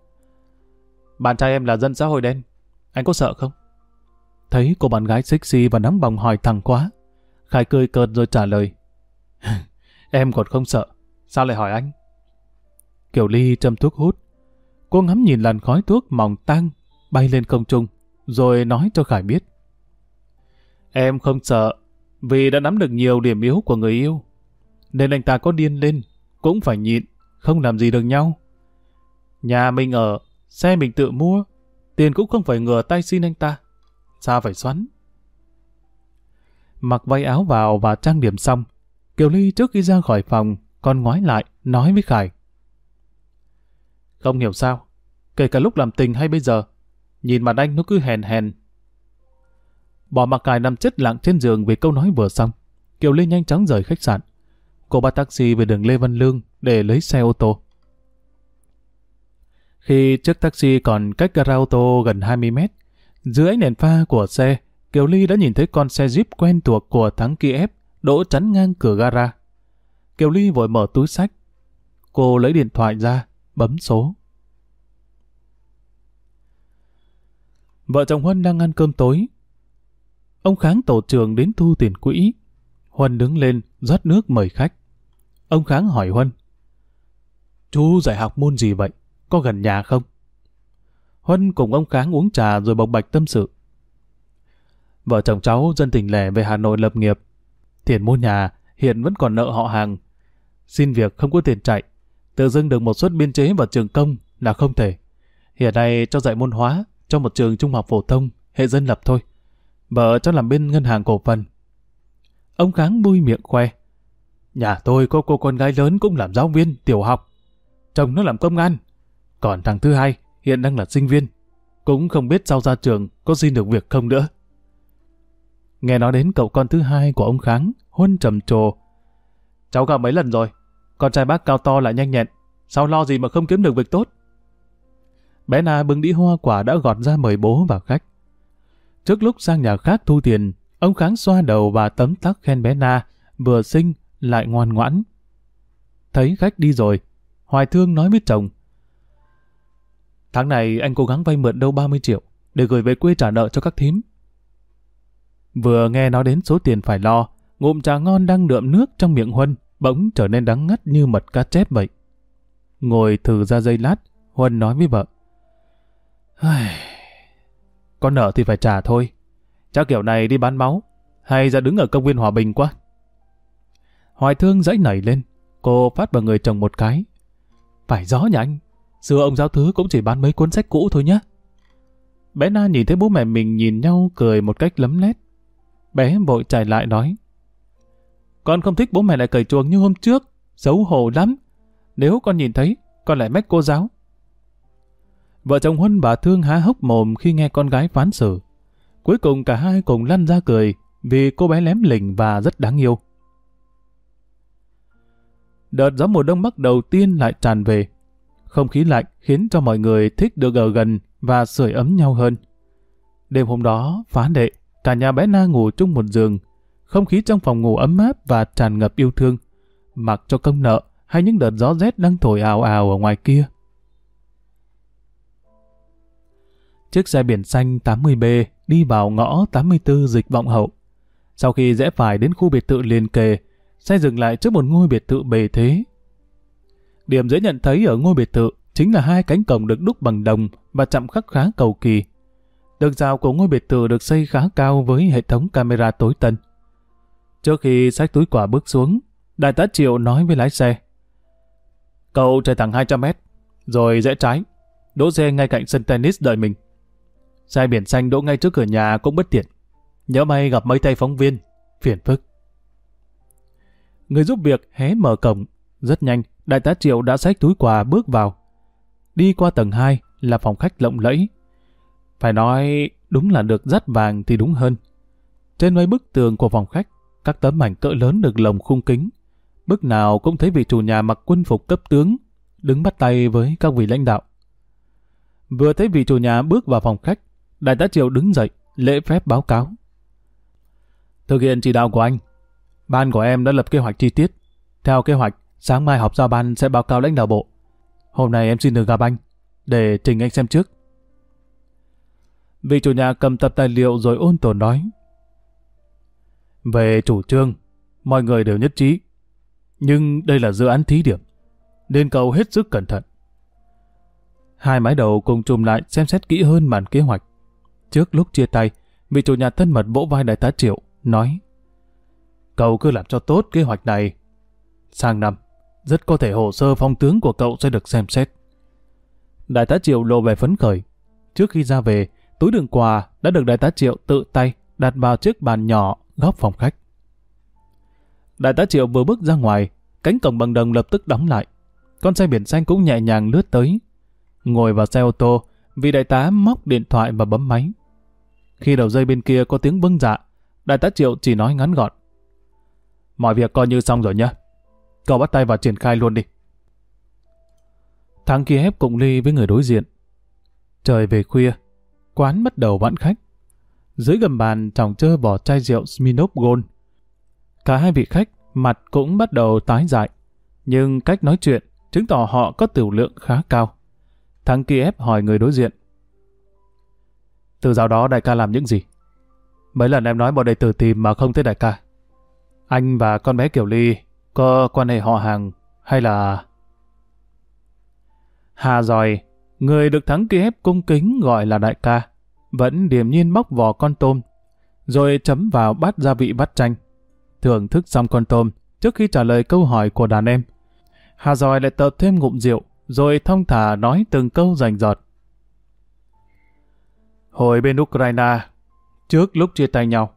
Bạn trai em là dân xã hội đen, anh có sợ không? Thấy cô bạn gái sexy và nóng bỏng hỏi thẳng quá. Khải cười cợt rồi trả lời. (laughs) em còn không sợ, sao lại hỏi anh? Kiều Ly châm thuốc hút. Cô ngắm nhìn làn khói thuốc mỏng tan, bay lên không trung, rồi nói cho Khải biết. Em không sợ, vì đã nắm được nhiều điểm yếu của người yêu. Nên anh ta có điên lên, cũng phải nhịn, không làm gì được nhau. Nhà mình ở, xe mình tự mua, tiền cũng không phải ngừa tay xin anh ta. Sao phải xoắn? Mặc váy áo vào và trang điểm xong, Kiều Ly trước khi ra khỏi phòng còn ngoái lại nói với Khải. Không hiểu sao, kể cả lúc làm tình hay bây giờ, nhìn mặt anh nó cứ hèn hèn, Bỏ mặc cài nằm chết lặng trên giường vì câu nói vừa xong. Kiều Ly nhanh chóng rời khách sạn. Cô bắt taxi về đường Lê Văn Lương để lấy xe ô tô. Khi chiếc taxi còn cách gara ô tô gần 20 mét, dưới ánh đèn pha của xe, Kiều Ly đã nhìn thấy con xe Jeep quen thuộc của thắng Kiev đỗ chắn ngang cửa gara. Kiều Ly vội mở túi sách. Cô lấy điện thoại ra, bấm số. Vợ chồng Huân đang ăn cơm tối, Ông Kháng tổ trường đến thu tiền quỹ. Huân đứng lên, rót nước mời khách. Ông Kháng hỏi Huân. Chú dạy học môn gì vậy? Có gần nhà không? Huân cùng ông Kháng uống trà rồi bộc bạch tâm sự. Vợ chồng cháu dân tỉnh lẻ về Hà Nội lập nghiệp. Tiền mua nhà hiện vẫn còn nợ họ hàng. Xin việc không có tiền chạy. Tự dưng được một suất biên chế vào trường công là không thể. Hiện nay cho dạy môn hóa cho một trường trung học phổ thông, hệ dân lập thôi. Vợ cháu làm bên ngân hàng cổ phần. ông Kháng bui miệng khoe. Nhà tôi có cô con gái lớn cũng làm giáo viên, tiểu học. Chồng nó làm công an. Còn thằng thứ hai hiện đang là sinh viên. Cũng không biết sau ra trường có xin được việc không nữa. Nghe nói đến cậu con thứ hai của ông Kháng, Huân trầm trồ. Cháu gặp mấy lần rồi, con trai bác cao to lại nhanh nhẹn, sao lo gì mà không kiếm được việc tốt. Bé Na bưng đĩa hoa quả đã gọt ra mời bố và khách. Trước lúc sang nhà khác thu tiền, ông Kháng xoa đầu và tấm tắc khen bé Na, vừa xinh lại ngoan ngoãn. Thấy khách đi rồi, Hoài Thương nói với chồng. Tháng này anh cố gắng vay mượn đâu 30 triệu để gửi về quê trả nợ cho các thím. Vừa nghe nói đến số tiền phải lo, ngụm trà ngon đang đượm nước trong miệng Huân, bỗng trở nên đắng ngắt như mật cá chép vậy. Ngồi thử ra dây lát, Huân nói với vợ. Con nợ thì phải trả thôi. Chắc kiểu này đi bán máu, hay ra đứng ở công viên Hòa Bình quá. Hoài thương dãy nảy lên, cô phát vào người chồng một cái. Phải gió nhà anh, xưa ông giáo thứ cũng chỉ bán mấy cuốn sách cũ thôi nhé. Bé Na nhìn thấy bố mẹ mình nhìn nhau cười một cách lấm lét. Bé vội chạy lại nói. Con không thích bố mẹ lại cởi chuồng như hôm trước, xấu hổ lắm. Nếu con nhìn thấy, con lại mách cô giáo. Vợ chồng Huân bà Thương há hốc mồm khi nghe con gái phán xử. Cuối cùng cả hai cùng lăn ra cười vì cô bé lém lỉnh và rất đáng yêu. Đợt gió mùa đông bắc đầu tiên lại tràn về. Không khí lạnh khiến cho mọi người thích được ở gần và sưởi ấm nhau hơn. Đêm hôm đó, phá đệ, cả nhà bé Na ngủ chung một giường. Không khí trong phòng ngủ ấm áp và tràn ngập yêu thương. Mặc cho công nợ hay những đợt gió rét đang thổi ào ào ở ngoài kia. Chiếc xe biển xanh 80B đi vào ngõ 84 dịch vọng hậu. Sau khi rẽ phải đến khu biệt thự liền kề, xe dừng lại trước một ngôi biệt thự bề thế. Điểm dễ nhận thấy ở ngôi biệt thự chính là hai cánh cổng được đúc bằng đồng và chạm khắc khá cầu kỳ. Đường rào của ngôi biệt thự được xây khá cao với hệ thống camera tối tân. Trước khi xách túi quả bước xuống, đại tá Triệu nói với lái xe. Cậu chạy thẳng 200 mét, rồi rẽ trái, đỗ xe ngay cạnh sân tennis đợi mình. Xe biển xanh đỗ ngay trước cửa nhà cũng bất tiện. Nhớ may gặp mấy tay phóng viên, phiền phức. Người giúp việc hé mở cổng, rất nhanh, đại tá Triệu đã xách túi quà bước vào. Đi qua tầng 2 là phòng khách lộng lẫy. Phải nói đúng là được dắt vàng thì đúng hơn. Trên mấy bức tường của phòng khách, các tấm ảnh cỡ lớn được lồng khung kính. Bức nào cũng thấy vị chủ nhà mặc quân phục cấp tướng, đứng bắt tay với các vị lãnh đạo. Vừa thấy vị chủ nhà bước vào phòng khách, đại tá Triều đứng dậy, lễ phép báo cáo. Thực hiện chỉ đạo của anh, ban của em đã lập kế hoạch chi tiết. Theo kế hoạch, sáng mai họp giao ban sẽ báo cáo lãnh đạo bộ. Hôm nay em xin được gặp anh, để trình anh xem trước. Vị chủ nhà cầm tập tài liệu rồi ôn tồn nói. Về chủ trương, mọi người đều nhất trí. Nhưng đây là dự án thí điểm, nên cầu hết sức cẩn thận. Hai mái đầu cùng chùm lại xem xét kỹ hơn bản kế hoạch. Trước lúc chia tay, vị chủ nhà thân mật vỗ vai đại tá Triệu, nói Cậu cứ làm cho tốt kế hoạch này. Sang năm, rất có thể hồ sơ phong tướng của cậu sẽ được xem xét. Đại tá Triệu lộ vẻ phấn khởi. Trước khi ra về, túi đựng quà đã được đại tá Triệu tự tay đặt vào chiếc bàn nhỏ góc phòng khách. Đại tá Triệu vừa bước ra ngoài, cánh cổng bằng đồng lập tức đóng lại. Con xe biển xanh cũng nhẹ nhàng lướt tới. Ngồi vào xe ô tô, vị đại tá móc điện thoại và bấm máy. Khi đầu dây bên kia có tiếng bưng dạ, đại tá Triệu chỉ nói ngắn gọn. Mọi việc coi như xong rồi nhé. Cậu bắt tay vào triển khai luôn đi. Thắng kia ép cùng ly với người đối diện. Trời về khuya, quán bắt đầu vãn khách. Dưới gầm bàn chồng chơ bỏ chai rượu Smirnoff Gold. Cả hai vị khách mặt cũng bắt đầu tái dại. Nhưng cách nói chuyện chứng tỏ họ có tiểu lượng khá cao. Thằng kia ép hỏi người đối diện. Từ giáo đó đại ca làm những gì? Mấy lần em nói bọn đệ tử tìm mà không thấy đại ca. Anh và con bé Kiều Ly có quan hệ họ hàng hay là... Hà giỏi, người được thắng kia ép cung kính gọi là đại ca, vẫn điềm nhiên bóc vỏ con tôm, rồi chấm vào bát gia vị bát chanh. Thưởng thức xong con tôm, trước khi trả lời câu hỏi của đàn em. Hà giỏi lại tập thêm ngụm rượu, rồi thông thả nói từng câu rành giọt. Hồi bên Ukraine, trước lúc chia tay nhau,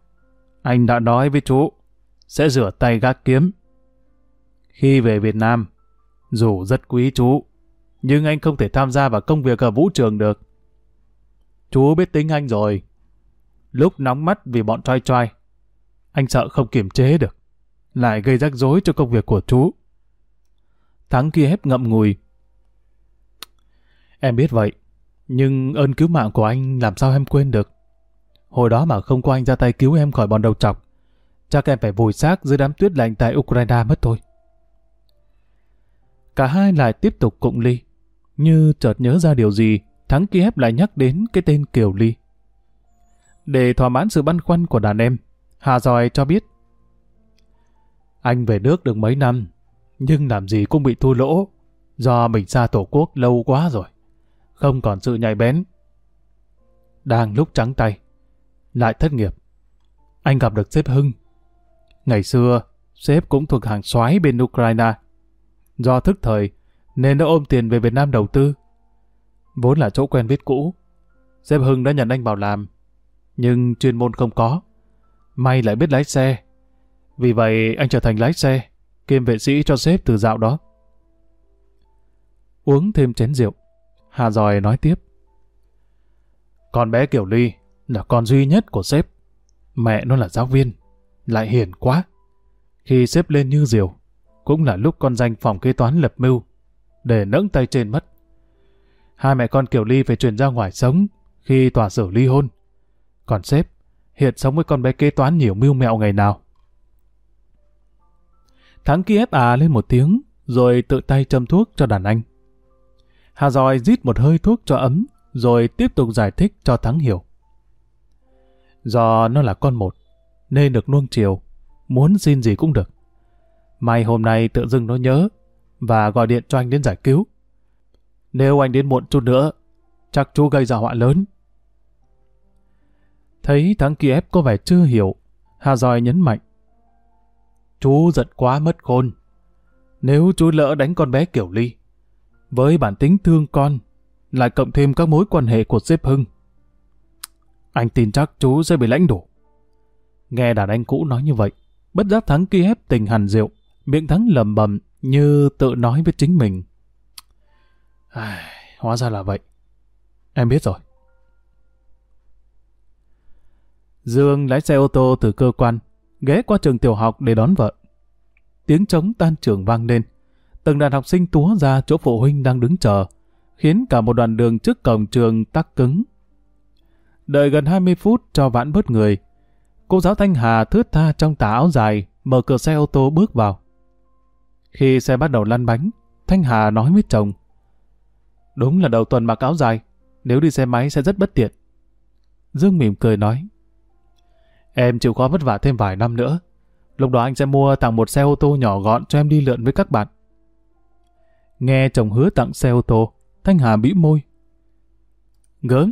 anh đã nói với chú, sẽ rửa tay gác kiếm. Khi về Việt Nam, dù rất quý chú, nhưng anh không thể tham gia vào công việc ở vũ trường được. Chú biết tính anh rồi. Lúc nóng mắt vì bọn trai trai, anh sợ không kiềm chế được, lại gây rắc rối cho công việc của chú. Thắng kia hép ngậm ngùi. Em biết vậy, nhưng ơn cứu mạng của anh làm sao em quên được. Hồi đó mà không có anh ra tay cứu em khỏi bọn đầu trọc, chắc em phải vùi xác dưới đám tuyết lạnh tại Ukraine mất thôi. Cả hai lại tiếp tục cụng ly. Như chợt nhớ ra điều gì, Thắng Kiev lại nhắc đến cái tên Kiều Ly. Để thỏa mãn sự băn khoăn của đàn em, Hà Giòi cho biết Anh về nước được mấy năm, nhưng làm gì cũng bị thua lỗ, do mình xa tổ quốc lâu quá rồi, không còn sự nhạy bén. Đang lúc trắng tay, lại thất nghiệp. Anh gặp được sếp Hưng. Ngày xưa, sếp cũng thuộc hàng soái bên Ukraine. Do thức thời, nên đã ôm tiền về Việt Nam đầu tư. Vốn là chỗ quen biết cũ. Sếp Hưng đã nhận anh vào làm, nhưng chuyên môn không có. May lại biết lái xe. Vì vậy anh trở thành lái xe, kiêm vệ sĩ cho sếp từ dạo đó. Uống thêm chén rượu, Hà Giòi nói tiếp. Con bé Kiều Ly là con duy nhất của sếp. Mẹ nó là giáo viên, lại hiền quá. Khi sếp lên như diều, cũng là lúc con danh phòng kế toán lập mưu, để nẫng tay trên mất. Hai mẹ con Kiều Ly phải chuyển ra ngoài sống khi tòa xử ly hôn. Còn sếp, hiện sống với con bé kế toán nhiều mưu mẹo ngày nào. Thắng kia ép à lên một tiếng, rồi tự tay châm thuốc cho đàn anh. Hà Giòi rít một hơi thuốc cho ấm, rồi tiếp tục giải thích cho Thắng hiểu. Do nó là con một, nên được nuông chiều, muốn xin gì cũng được. May hôm nay tự dưng nó nhớ, và gọi điện cho anh đến giải cứu. Nếu anh đến muộn chút nữa, chắc chú gây ra họa lớn. Thấy thằng Kiev có vẻ chưa hiểu, Hà Giòi nhấn mạnh. Chú giận quá mất khôn. Nếu chú lỡ đánh con bé Kiểu Ly, với bản tính thương con, lại cộng thêm các mối quan hệ của sếp Hưng, anh tin chắc chú sẽ bị lãnh đổ. Nghe đàn anh cũ nói như vậy, bất giác thắng kia hép tình hàn rượu, miệng thắng lầm bầm như tự nói với chính mình. À, hóa ra là vậy. Em biết rồi. Dương lái xe ô tô từ cơ quan, ghé qua trường tiểu học để đón vợ. Tiếng trống tan trường vang lên. Từng đàn học sinh túa ra chỗ phụ huynh đang đứng chờ, khiến cả một đoạn đường trước cổng trường tắc cứng. Đợi gần 20 phút cho vãn bớt người. Cô giáo Thanh Hà thướt tha trong tà áo dài, mở cửa xe ô tô bước vào. Khi xe bắt đầu lăn bánh, Thanh Hà nói với chồng. Đúng là đầu tuần mặc áo dài, nếu đi xe máy sẽ rất bất tiện. Dương mỉm cười nói. Em chịu khó vất vả thêm vài năm nữa. Lúc đó anh sẽ mua tặng một xe ô tô nhỏ gọn cho em đi lượn với các bạn. Nghe chồng hứa tặng xe ô tô, Thanh Hà bĩu môi. Gớm,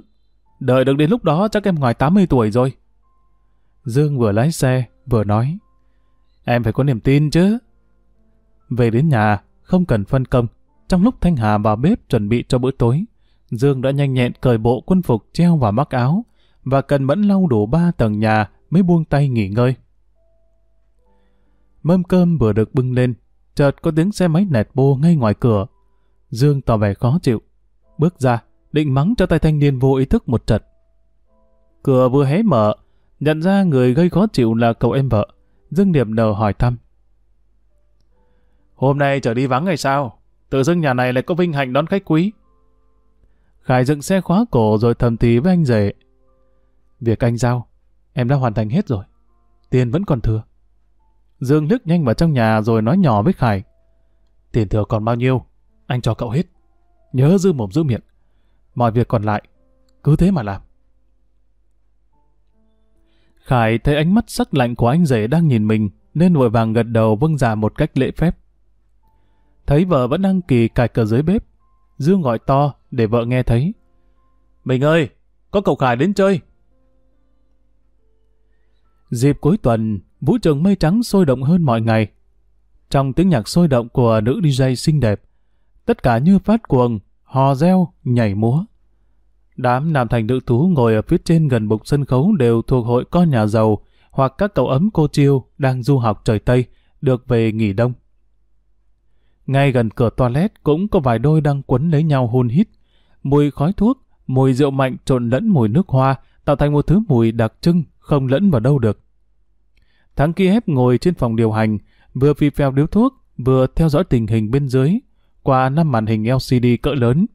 đợi được đến lúc đó chắc em ngoài 80 tuổi rồi. Dương vừa lái xe, vừa nói. Em phải có niềm tin chứ. Về đến nhà, không cần phân công. Trong lúc Thanh Hà vào bếp chuẩn bị cho bữa tối, Dương đã nhanh nhẹn cởi bộ quân phục treo vào mắc áo và cần mẫn lau đủ ba tầng nhà mới buông tay nghỉ ngơi. Mâm cơm vừa được bưng lên, chợt có tiếng xe máy nẹt bô ngay ngoài cửa. Dương tỏ vẻ khó chịu. Bước ra, định mắng cho tay thanh niên vô ý thức một trận. Cửa vừa hé mở, nhận ra người gây khó chịu là cậu em vợ. Dương Niệm nở hỏi thăm. Hôm nay trở đi vắng ngày sao? Tự dưng nhà này lại có vinh hạnh đón khách quý. Khải dựng xe khóa cổ rồi thầm tí với anh rể. Việc anh giao, em đã hoàn thành hết rồi. Tiền vẫn còn thừa. Dương lướt nhanh vào trong nhà rồi nói nhỏ với Khải. Tiền thừa còn bao nhiêu? Anh cho cậu hết. Nhớ giữ mồm giữ miệng. Mọi việc còn lại, cứ thế mà làm. Khải thấy ánh mắt sắc lạnh của anh rể đang nhìn mình, nên vội vàng gật đầu vâng dạ một cách lễ phép. Thấy vợ vẫn đang kỳ cài cờ dưới bếp, Dương gọi to để vợ nghe thấy. Mình ơi, có cậu Khải đến chơi. Dịp cuối tuần, vũ trường mây trắng sôi động hơn mọi ngày. Trong tiếng nhạc sôi động của nữ DJ xinh đẹp, tất cả như phát cuồng, hò reo, nhảy múa. Đám nam thành nữ tú ngồi ở phía trên gần bục sân khấu đều thuộc hội con nhà giàu, hoặc các cậu ấm cô chiêu đang du học trời Tây, được về nghỉ đông. Ngay gần cửa toilet cũng có vài đôi đang quấn lấy nhau hôn hít. Mùi khói thuốc, mùi rượu mạnh trộn lẫn mùi nước hoa, tạo thành một thứ mùi đặc trưng, không lẫn vào đâu được. Thắng Kiev ngồi trên phòng điều hành, vừa phi phèo điếu thuốc, vừa theo dõi tình hình bên dưới, qua năm màn hình LCD cỡ lớn.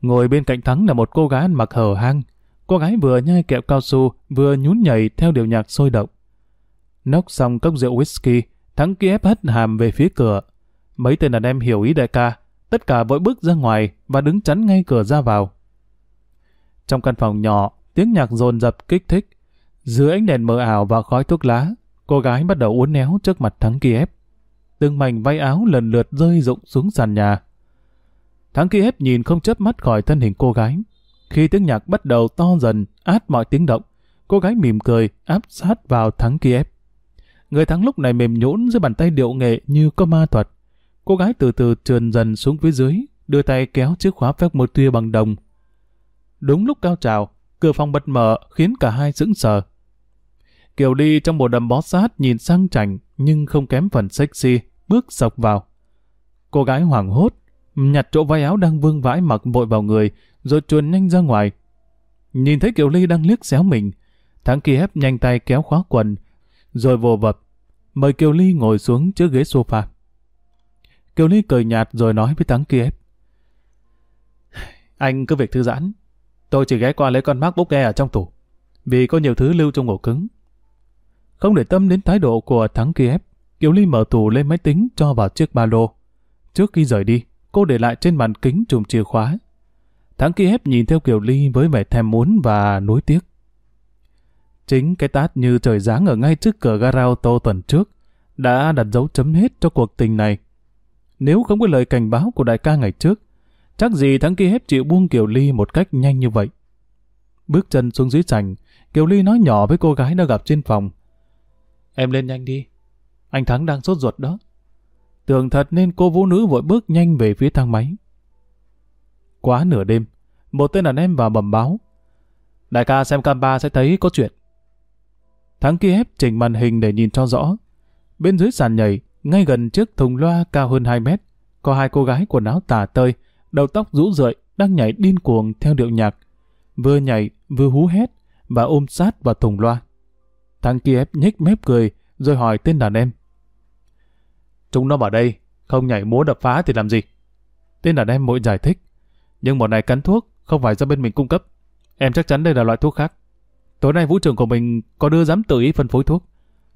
Ngồi bên cạnh Thắng là một cô gái mặc hở hang. Cô gái vừa nhai kẹo cao su, vừa nhún nhảy theo điệu nhạc sôi động. Nốc xong cốc rượu whisky, Thắng Kiev hất hàm về phía cửa. Mấy tên đàn em hiểu ý đại ca, tất cả vội bước ra ngoài và đứng chắn ngay cửa ra vào. Trong căn phòng nhỏ, tiếng nhạc dồn dập kích thích. Dưới ánh đèn mờ ảo và khói thuốc lá, cô gái bắt đầu uốn éo trước mặt Thắng Kiev. Từng mảnh váy áo lần lượt rơi rụng xuống sàn nhà. Thắng Kiev nhìn không chớp mắt khỏi thân hình cô gái. Khi tiếng nhạc bắt đầu to dần, át mọi tiếng động, cô gái mỉm cười, áp sát vào Thắng Kiev. Người thắng lúc này mềm nhũn dưới bàn tay điệu nghệ như có ma thuật. Cô gái từ từ trườn dần xuống phía dưới, đưa tay kéo chiếc khóa phép một tia bằng đồng. Đúng lúc cao trào, cửa phòng bật mở khiến cả hai sững sờ. Kiều Ly trong bộ đầm bó sát nhìn sang chảnh nhưng không kém phần sexy, bước sọc vào. Cô gái hoảng hốt, nhặt chỗ váy áo đang vương vãi mặc vội vào người, rồi chuồn nhanh ra ngoài. Nhìn thấy Kiều Ly đang liếc xéo mình, Thắng Kiev nhanh tay kéo khóa quần, rồi vồ vập, mời Kiều Ly ngồi xuống trước ghế sofa. Kiều Ly cười nhạt rồi nói với Thắng Kiev. Anh cứ việc thư giãn, tôi chỉ ghé qua lấy con MacBook Air ở trong tủ, vì có nhiều thứ lưu trong ổ cứng. Không để tâm đến thái độ của Thắng Kiev, Kiều Ly mở tủ lên máy tính cho vào chiếc ba lô. Trước khi rời đi, cô để lại trên bàn kính chùm chìa khóa. Thắng Kiev nhìn theo Kiều Ly với vẻ thèm muốn và nuối tiếc. Chính cái tát như trời giáng ở ngay trước cửa gara ô tô tuần trước đã đặt dấu chấm hết cho cuộc tình này. Nếu không có lời cảnh báo của đại ca ngày trước, chắc gì thắng kia hết chịu buông Kiều Ly một cách nhanh như vậy. Bước chân xuống dưới sảnh, Kiều Ly nói nhỏ với cô gái đã gặp trên phòng. Em lên nhanh đi, anh Thắng đang sốt ruột đó. Tưởng thật nên cô vũ nữ vội bước nhanh về phía thang máy. Quá nửa đêm, một tên đàn em vào bẩm báo. Đại ca xem cam ba sẽ thấy có chuyện. Thắng kia ép chỉnh màn hình để nhìn cho rõ. Bên dưới sàn nhảy, ngay gần chiếc thùng loa cao hơn 2 mét, có hai cô gái quần áo tà tơi, đầu tóc rũ rượi, đang nhảy điên cuồng theo điệu nhạc. Vừa nhảy, vừa hú hét và ôm sát vào thùng loa. Thằng Kiev nhếch mép cười, rồi hỏi tên đàn em. Chúng nó bảo đây, không nhảy múa đập phá thì làm gì? Tên đàn em mỗi giải thích. Nhưng bọn này cắn thuốc, không phải do bên mình cung cấp. Em chắc chắn đây là loại thuốc khác. Tối nay vũ trường của mình có đưa dám tự ý phân phối thuốc.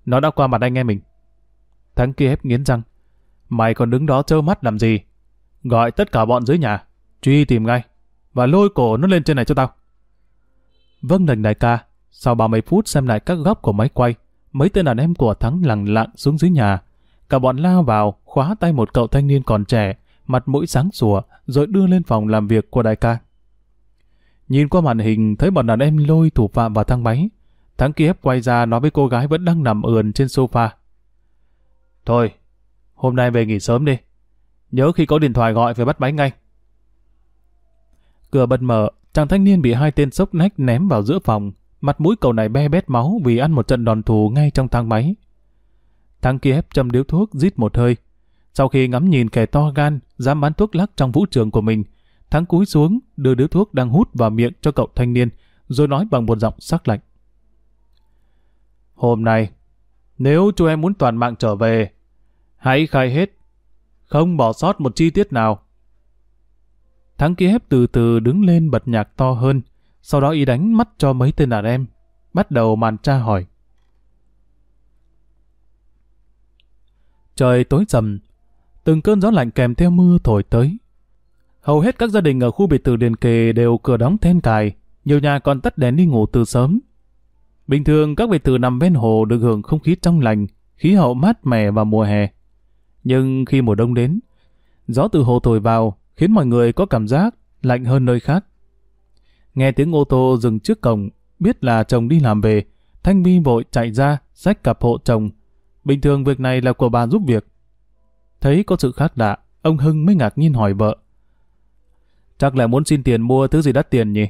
Nó đã qua mặt anh em mình. Thằng kia ép nghiến răng. Mày còn đứng đó trơ mắt làm gì? Gọi tất cả bọn dưới nhà, truy tìm ngay, và lôi cổ nó lên trên này cho tao. Vâng đành đại ca, sau 30 phút xem lại các góc của máy quay, mấy tên đàn em của Thắng lặng lặng xuống dưới nhà. Cả bọn lao vào, khóa tay một cậu thanh niên còn trẻ, mặt mũi sáng sủa, rồi đưa lên phòng làm việc của đại ca. Nhìn qua màn hình, thấy bọn đàn em lôi thủ phạm vào thang máy. Thắng kia quay ra nói với cô gái vẫn đang nằm ườn trên sofa. Thôi, hôm nay về nghỉ sớm đi. Nhớ khi có điện thoại gọi phải bắt máy ngay. Cửa bật mở, chàng thanh niên bị hai tên sốc nách ném vào giữa phòng. Mặt mũi cậu này be bét máu vì ăn một trận đòn thù ngay trong thang máy. Thằng kia châm điếu thuốc, rít một hơi. Sau khi ngắm nhìn kẻ to gan, dám bán thuốc lắc trong vũ trường của mình, Thắng cúi xuống, đưa điếu thuốc đang hút vào miệng cho cậu thanh niên, rồi nói bằng một giọng sắc lạnh. Hôm nay, nếu chú em muốn toàn mạng trở về, hãy khai hết, không bỏ sót một chi tiết nào. Thắng kia hép từ từ đứng lên bật nhạc to hơn, sau đó y đánh mắt cho mấy tên đàn em, bắt đầu màn tra hỏi. Trời tối sầm, từng cơn gió lạnh kèm theo mưa thổi tới. Hầu hết các gia đình ở khu biệt thự liền kề đều cửa đóng then cài, nhiều nhà còn tắt đèn đi ngủ từ sớm. Bình thường các biệt thự nằm ven hồ được hưởng không khí trong lành, khí hậu mát mẻ vào mùa hè. Nhưng khi mùa đông đến, gió từ hồ thổi vào khiến mọi người có cảm giác lạnh hơn nơi khác. Nghe tiếng ô tô dừng trước cổng, biết là chồng đi làm về, Thanh Vi vội chạy ra, xách cặp hộ chồng. Bình thường việc này là của bà giúp việc. Thấy có sự khác lạ, ông Hưng mới ngạc nhiên hỏi vợ. Chắc là muốn xin tiền mua thứ gì đắt tiền nhỉ?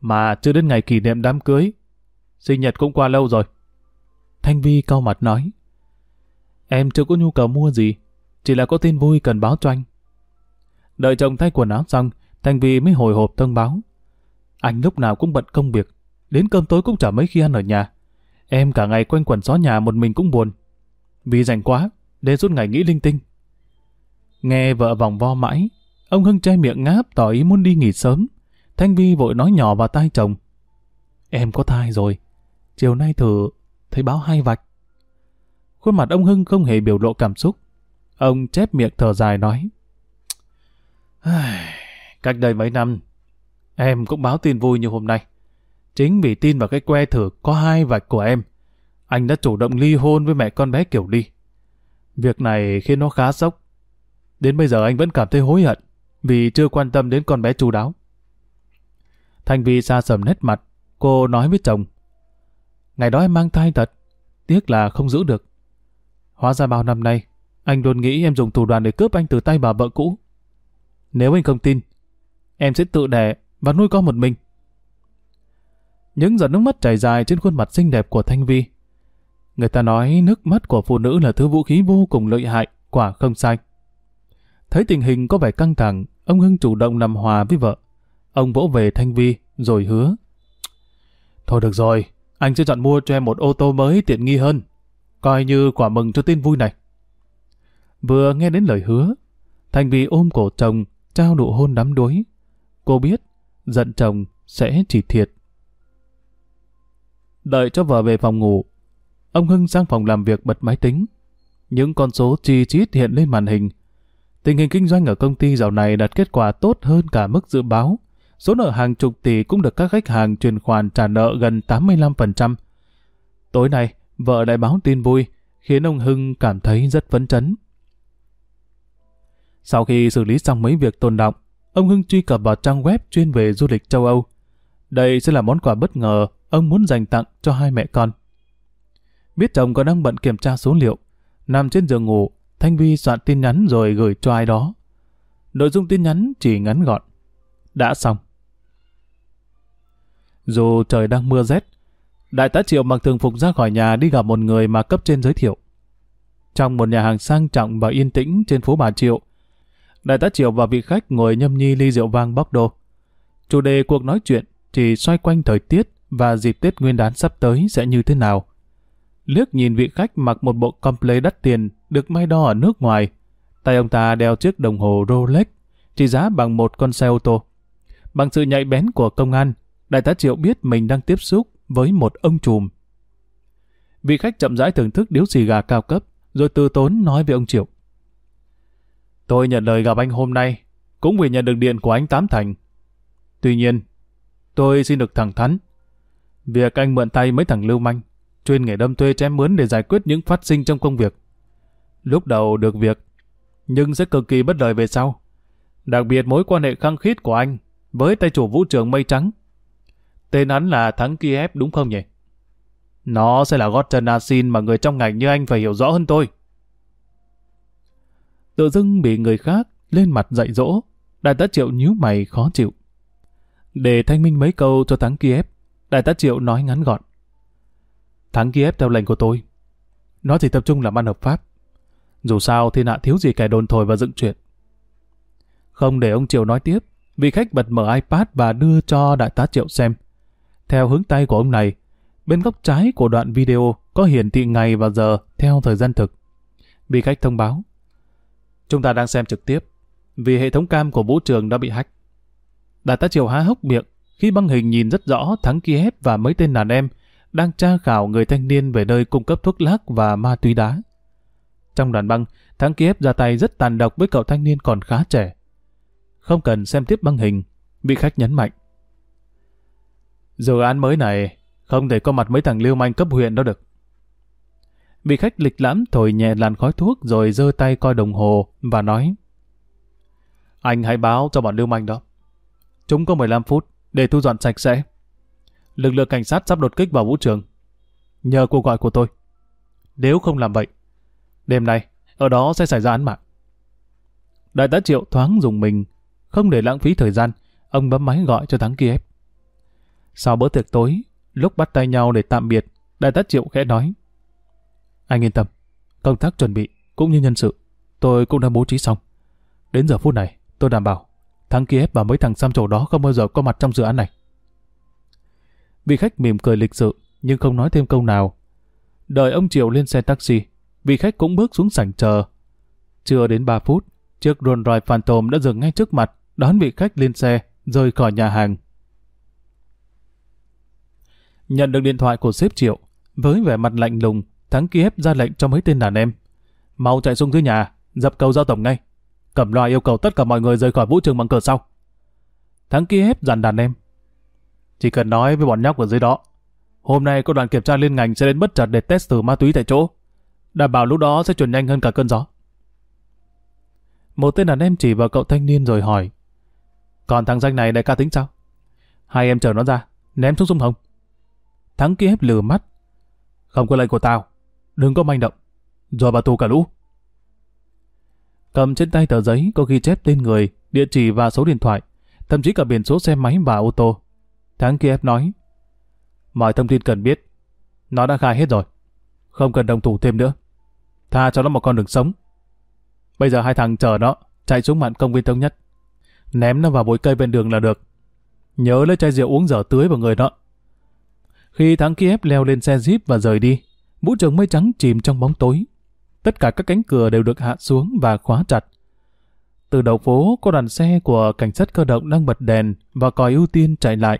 Mà chưa đến ngày kỷ niệm đám cưới. Sinh nhật cũng qua lâu rồi. Thanh Vi cau mặt nói. Em chưa có nhu cầu mua gì, chỉ là có tin vui cần báo cho anh. Đợi chồng thay quần áo xong, Thanh Vi mới hồi hộp thông báo. Anh lúc nào cũng bận công việc, đến cơm tối cũng chả mấy khi ăn ở nhà. Em cả ngày quanh quẩn xó nhà một mình cũng buồn. Vì rảnh quá, để suốt ngày nghĩ linh tinh. Nghe vợ vòng vo mãi, ông Hưng che miệng ngáp tỏ ý muốn đi nghỉ sớm. Thanh Vi vội nói nhỏ vào tai chồng. Em có thai rồi, chiều nay thử thấy báo hai vạch. Khuôn mặt ông Hưng không hề biểu lộ cảm xúc. Ông chép miệng thở dài nói. Cách đây mấy năm, em cũng báo tin vui như hôm nay. Chính vì tin vào cái que thử có hai vạch của em, anh đã chủ động ly hôn với mẹ con bé Kiều Ly. Việc này khiến nó khá sốc. Đến bây giờ anh vẫn cảm thấy hối hận vì chưa quan tâm đến con bé chú đáo. Thanh Vi xa sầm nét mặt, cô nói với chồng. Ngày đó em mang thai thật, tiếc là không giữ được. Hóa ra bao năm nay, anh luôn nghĩ em dùng thủ đoạn để cướp anh từ tay bà vợ cũ. Nếu anh không tin, em sẽ tự đẻ và nuôi con một mình. Những giọt nước mắt chảy dài trên khuôn mặt xinh đẹp của Thanh Vi. Người ta nói nước mắt của phụ nữ là thứ vũ khí vô cùng lợi hại, quả không sai. Thấy tình hình có vẻ căng thẳng, ông Hưng chủ động nằm hòa với vợ. Ông vỗ về Thanh Vi, rồi hứa. Thôi được rồi, anh sẽ chọn mua cho em một ô tô mới tiện nghi hơn. Coi như quả mừng cho tin vui này. Vừa nghe đến lời hứa, Thanh Vi ôm cổ chồng, trao nụ hôn đắm đuối. Cô biết, giận chồng sẽ chỉ thiệt. Đợi cho vợ về phòng ngủ, ông Hưng sang phòng làm việc bật máy tính. Những con số chi chít hiện lên màn hình. Tình hình kinh doanh ở công ty dạo này đạt kết quả tốt hơn cả mức dự báo. Số nợ hàng chục tỷ cũng được các khách hàng truyền khoản trả nợ gần 85%. Tối nay, vợ lại báo tin vui, khiến ông Hưng cảm thấy rất phấn chấn. Sau khi xử lý xong mấy việc tồn động, ông Hưng truy cập vào trang web chuyên về du lịch châu Âu. Đây sẽ là món quà bất ngờ ông muốn dành tặng cho hai mẹ con. Biết chồng còn đang bận kiểm tra số liệu, nằm trên giường ngủ, Thanh Vi soạn tin nhắn rồi gửi cho ai đó. Nội dung tin nhắn chỉ ngắn gọn. Đã xong. Dù trời đang mưa rét, Đại tá Triệu mặc thường phục ra khỏi nhà đi gặp một người mà cấp trên giới thiệu. Trong một nhà hàng sang trọng và yên tĩnh trên phố Bà Triệu, Đại tá Triệu và vị khách ngồi nhâm nhi ly rượu vang bóc đô. Chủ đề cuộc nói chuyện chỉ xoay quanh thời tiết và dịp Tết Nguyên đán sắp tới sẽ như thế nào. Liếc nhìn vị khách mặc một bộ comple đắt tiền được may đo ở nước ngoài. Tay ông ta đeo chiếc đồng hồ Rolex trị giá bằng một con xe ô tô. Bằng sự nhạy bén của công an, đại tá Triệu biết mình đang tiếp xúc với một ông trùm. Vị khách chậm rãi thưởng thức điếu xì gà cao cấp, rồi từ tốn nói với ông Triệu. Tôi nhận lời gặp anh hôm nay, cũng vì nhận được điện của anh Tám Thành. Tuy nhiên, tôi xin được thẳng thắn. Việc anh mượn tay mấy thằng lưu manh, chuyên nghề đâm thuê chém mướn để giải quyết những phát sinh trong công việc. Lúc đầu được việc, nhưng sẽ cực kỳ bất lợi về sau. Đặc biệt mối quan hệ khăng khít của anh với tay chủ vũ trường mây trắng. Tên hắn là Thắng Kiev đúng không nhỉ? Nó sẽ là gót chân Asin mà người trong ngành như anh phải hiểu rõ hơn tôi. Tự dưng bị người khác lên mặt dạy dỗ, đại tá triệu nhíu mày khó chịu. Để thanh minh mấy câu cho Thắng Kiev, đại tá triệu nói ngắn gọn. Thắng Kiev theo lệnh của tôi. Nó chỉ tập trung làm ăn hợp pháp. Dù sao thì nạ thiếu gì kẻ đồn thổi và dựng chuyện. Không để ông Triệu nói tiếp, vị khách bật mở iPad và đưa cho đại tá Triệu xem. Theo hướng tay của ông này, bên góc trái của đoạn video có hiển thị ngày và giờ theo thời gian thực. Vị khách thông báo. Chúng ta đang xem trực tiếp, vì hệ thống cam của vũ trường đã bị hack. Đại tá Triều há hốc miệng khi băng hình nhìn rất rõ thắng Kiev và mấy tên đàn em đang tra khảo người thanh niên về nơi cung cấp thuốc lắc và ma túy đá. Trong đoàn băng, thắng Kiev ra tay rất tàn độc với cậu thanh niên còn khá trẻ. Không cần xem tiếp băng hình, vị khách nhấn mạnh. Dự án mới này không thể có mặt mấy thằng lưu manh cấp huyện đó được. Vị khách lịch lãm thổi nhẹ làn khói thuốc rồi giơ tay coi đồng hồ và nói Anh hãy báo cho bọn lưu manh đó. Chúng có 15 phút để thu dọn sạch sẽ. Lực lượng cảnh sát sắp đột kích vào vũ trường. Nhờ cuộc gọi của tôi. Nếu không làm vậy, đêm nay ở đó sẽ xảy ra án mạng. Đại tá Triệu thoáng dùng mình, không để lãng phí thời gian, ông bấm máy gọi cho Thắng Kiev. Sau bữa tiệc tối, lúc bắt tay nhau để tạm biệt, đại tá Triệu khẽ nói. Anh yên tâm, công tác chuẩn bị cũng như nhân sự, tôi cũng đã bố trí xong. Đến giờ phút này, tôi đảm bảo thằng Kiev và mấy thằng xăm trổ đó không bao giờ có mặt trong dự án này. Vị khách mỉm cười lịch sự, nhưng không nói thêm câu nào. Đợi ông Triệu lên xe taxi, vị khách cũng bước xuống sảnh chờ. Chưa đến 3 phút, chiếc Rolls Royce Phantom đã dừng ngay trước mặt, đón vị khách lên xe, rời khỏi nhà hàng. Nhận được điện thoại của sếp Triệu, với vẻ mặt lạnh lùng, Thắng Kiev ra lệnh cho mấy tên đàn em. Mau chạy xuống dưới nhà, dập cầu giao tổng ngay. Cẩm loa yêu cầu tất cả mọi người rời khỏi vũ trường bằng cửa sau. Thắng Kiev dặn đàn em. Chỉ cần nói với bọn nhóc ở dưới đó. Hôm nay có đoàn kiểm tra liên ngành sẽ đến bất chợt để test thử ma túy tại chỗ. Đảm bảo lúc đó sẽ chuyển nhanh hơn cả cơn gió. Một tên đàn em chỉ vào cậu thanh niên rồi hỏi. Còn thằng danh này đại ca tính sao? Hai em chờ nó ra, ném xuống sông Hồng. Thắng kia hép lừa mắt. Không có lệnh của tao, đừng có manh động, rồi bà tù cả lũ. Cầm trên tay tờ giấy có ghi chép tên người, địa chỉ và số điện thoại, thậm chí cả biển số xe máy và ô tô. Thắng kia ép nói, mọi thông tin cần biết, nó đã khai hết rồi, không cần đồng thủ thêm nữa. Tha cho nó một con đường sống. Bây giờ hai thằng chờ nó, chạy xuống mạn công viên thống nhất. Ném nó vào bụi cây bên đường là được. Nhớ lấy chai rượu uống dở tưới vào người nó. Khi thắng Kiev leo lên xe jeep và rời đi, vũ trường mây trắng chìm trong bóng tối. Tất cả các cánh cửa đều được hạ xuống và khóa chặt. Từ đầu phố có đoàn xe của cảnh sát cơ động đang bật đèn và còi ưu tiên chạy lại.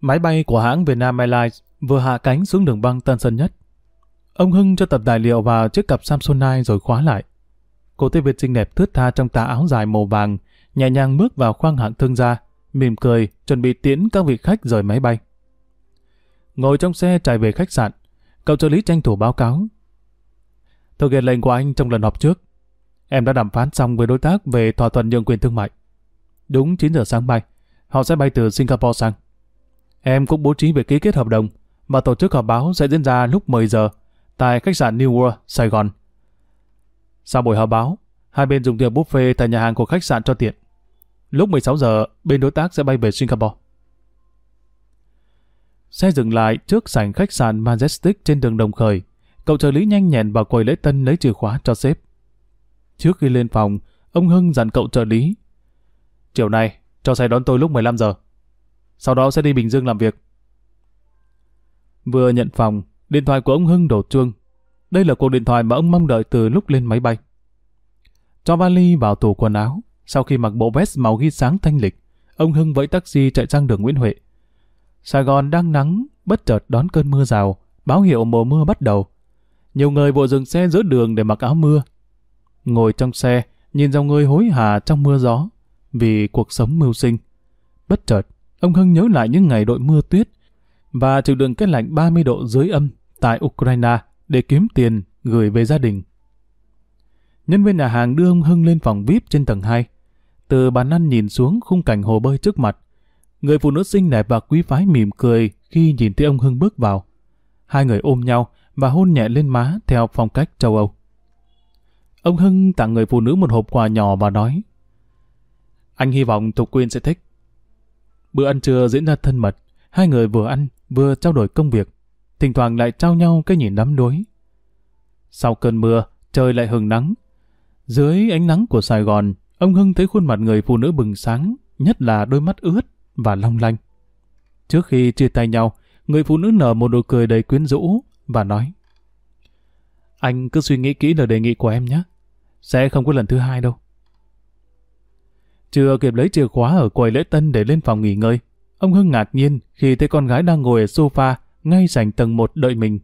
Máy bay của hãng Vietnam Airlines vừa hạ cánh xuống đường băng Tân Sơn Nhất. Ông Hưng cho tập tài liệu vào chiếc cặp Samsonite rồi khóa lại. Cô tiếp Việt xinh đẹp thướt tha trong tà áo dài màu vàng, nhẹ nhàng bước vào khoang hạng thương gia, mỉm cười, chuẩn bị tiễn các vị khách rời máy bay. Ngồi trong xe chạy về khách sạn, cậu trợ lý tranh thủ báo cáo. Thực hiện lệnh của anh trong lần họp trước, em đã đàm phán xong với đối tác về thỏa thuận nhượng quyền thương mại. Đúng 9 giờ sáng mai, họ sẽ bay từ Singapore sang. Em cũng bố trí về ký kết hợp đồng và tổ chức họp báo sẽ diễn ra lúc 10 giờ tại khách sạn New World, Sài Gòn. Sau buổi họp báo, hai bên dùng tiệc buffet tại nhà hàng của khách sạn cho tiện. Lúc 16 giờ, bên đối tác sẽ bay về Singapore. Xe dừng lại trước sảnh khách sạn Majestic trên đường Đồng Khởi. Cậu trợ lý nhanh nhẹn vào quầy lễ tân lấy chìa khóa cho sếp. Trước khi lên phòng, ông Hưng dặn cậu trợ lý. Chiều nay, cho xe đón tôi lúc 15 giờ. Sau đó sẽ đi Bình Dương làm việc. Vừa nhận phòng, điện thoại của ông Hưng đổ chuông. Đây là cuộc điện thoại mà ông mong đợi từ lúc lên máy bay. Cho vali vào tủ quần áo, sau khi mặc bộ vest màu ghi sáng thanh lịch, ông Hưng vẫy taxi chạy sang đường Nguyễn Huệ. Sài Gòn đang nắng, bất chợt đón cơn mưa rào, báo hiệu mùa mưa bắt đầu. Nhiều người vội dừng xe giữa đường để mặc áo mưa. Ngồi trong xe, nhìn dòng người hối hả trong mưa gió, vì cuộc sống mưu sinh. Bất chợt, ông Hưng nhớ lại những ngày đội mưa tuyết và chịu đựng cái lạnh 30 độ dưới âm tại Ukraine để kiếm tiền gửi về gia đình. Nhân viên nhà hàng đưa ông Hưng lên phòng VIP trên tầng 2. Từ bàn ăn nhìn xuống khung cảnh hồ bơi trước mặt. Người phụ nữ xinh đẹp và quý phái mỉm cười khi nhìn thấy ông Hưng bước vào. Hai người ôm nhau và hôn nhẹ lên má theo phong cách châu Âu. Ông Hưng tặng người phụ nữ một hộp quà nhỏ và nói Anh hy vọng Thục Quyên sẽ thích. Bữa ăn trưa diễn ra thân mật, hai người vừa ăn vừa trao đổi công việc, thỉnh thoảng lại trao nhau cái nhìn đắm đuối. Sau cơn mưa, trời lại hừng nắng. Dưới ánh nắng của Sài Gòn, ông Hưng thấy khuôn mặt người phụ nữ bừng sáng, nhất là đôi mắt ướt và long lanh. Trước khi chia tay nhau, người phụ nữ nở một nụ cười đầy quyến rũ và nói Anh cứ suy nghĩ kỹ lời đề nghị của em nhé. Sẽ không có lần thứ hai đâu. Chưa kịp lấy chìa khóa ở quầy lễ tân để lên phòng nghỉ ngơi, ông Hưng ngạc nhiên khi thấy con gái đang ngồi ở sofa ngay sảnh tầng một đợi mình.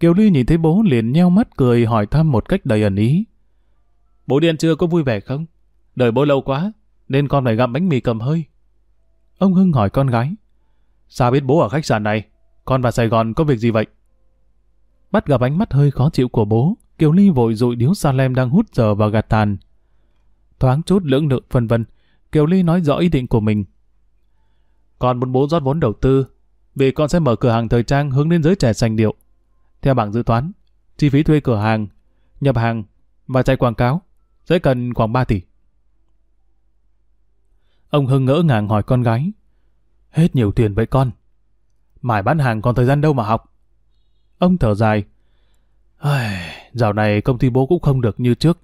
Kiều Ly nhìn thấy bố liền nheo mắt cười hỏi thăm một cách đầy ẩn ý. Bố đi ăn trưa có vui vẻ không? Đợi bố lâu quá, nên con phải gặm bánh mì cầm hơi. Ông Hưng hỏi con gái. Sao biết bố ở khách sạn này? Con vào Sài Gòn có việc gì vậy? Bắt gặp ánh mắt hơi khó chịu của bố, Kiều Ly vội dụi điếu Salem đang hút giờ vào gạt tàn. Thoáng chút lưỡng lự phân vân, Kiều Ly nói rõ ý định của mình. Con muốn bố rót vốn đầu tư, vì con sẽ mở cửa hàng thời trang hướng đến giới trẻ sành điệu. Theo bảng dự toán, chi phí thuê cửa hàng, nhập hàng và chạy quảng cáo sẽ cần khoảng 3 tỷ. Ông Hưng ngỡ ngàng hỏi con gái. Hết nhiều tiền vậy con. Mải bán hàng còn thời gian đâu mà học. Ông thở dài. Dạo này công ty bố cũng không được như trước.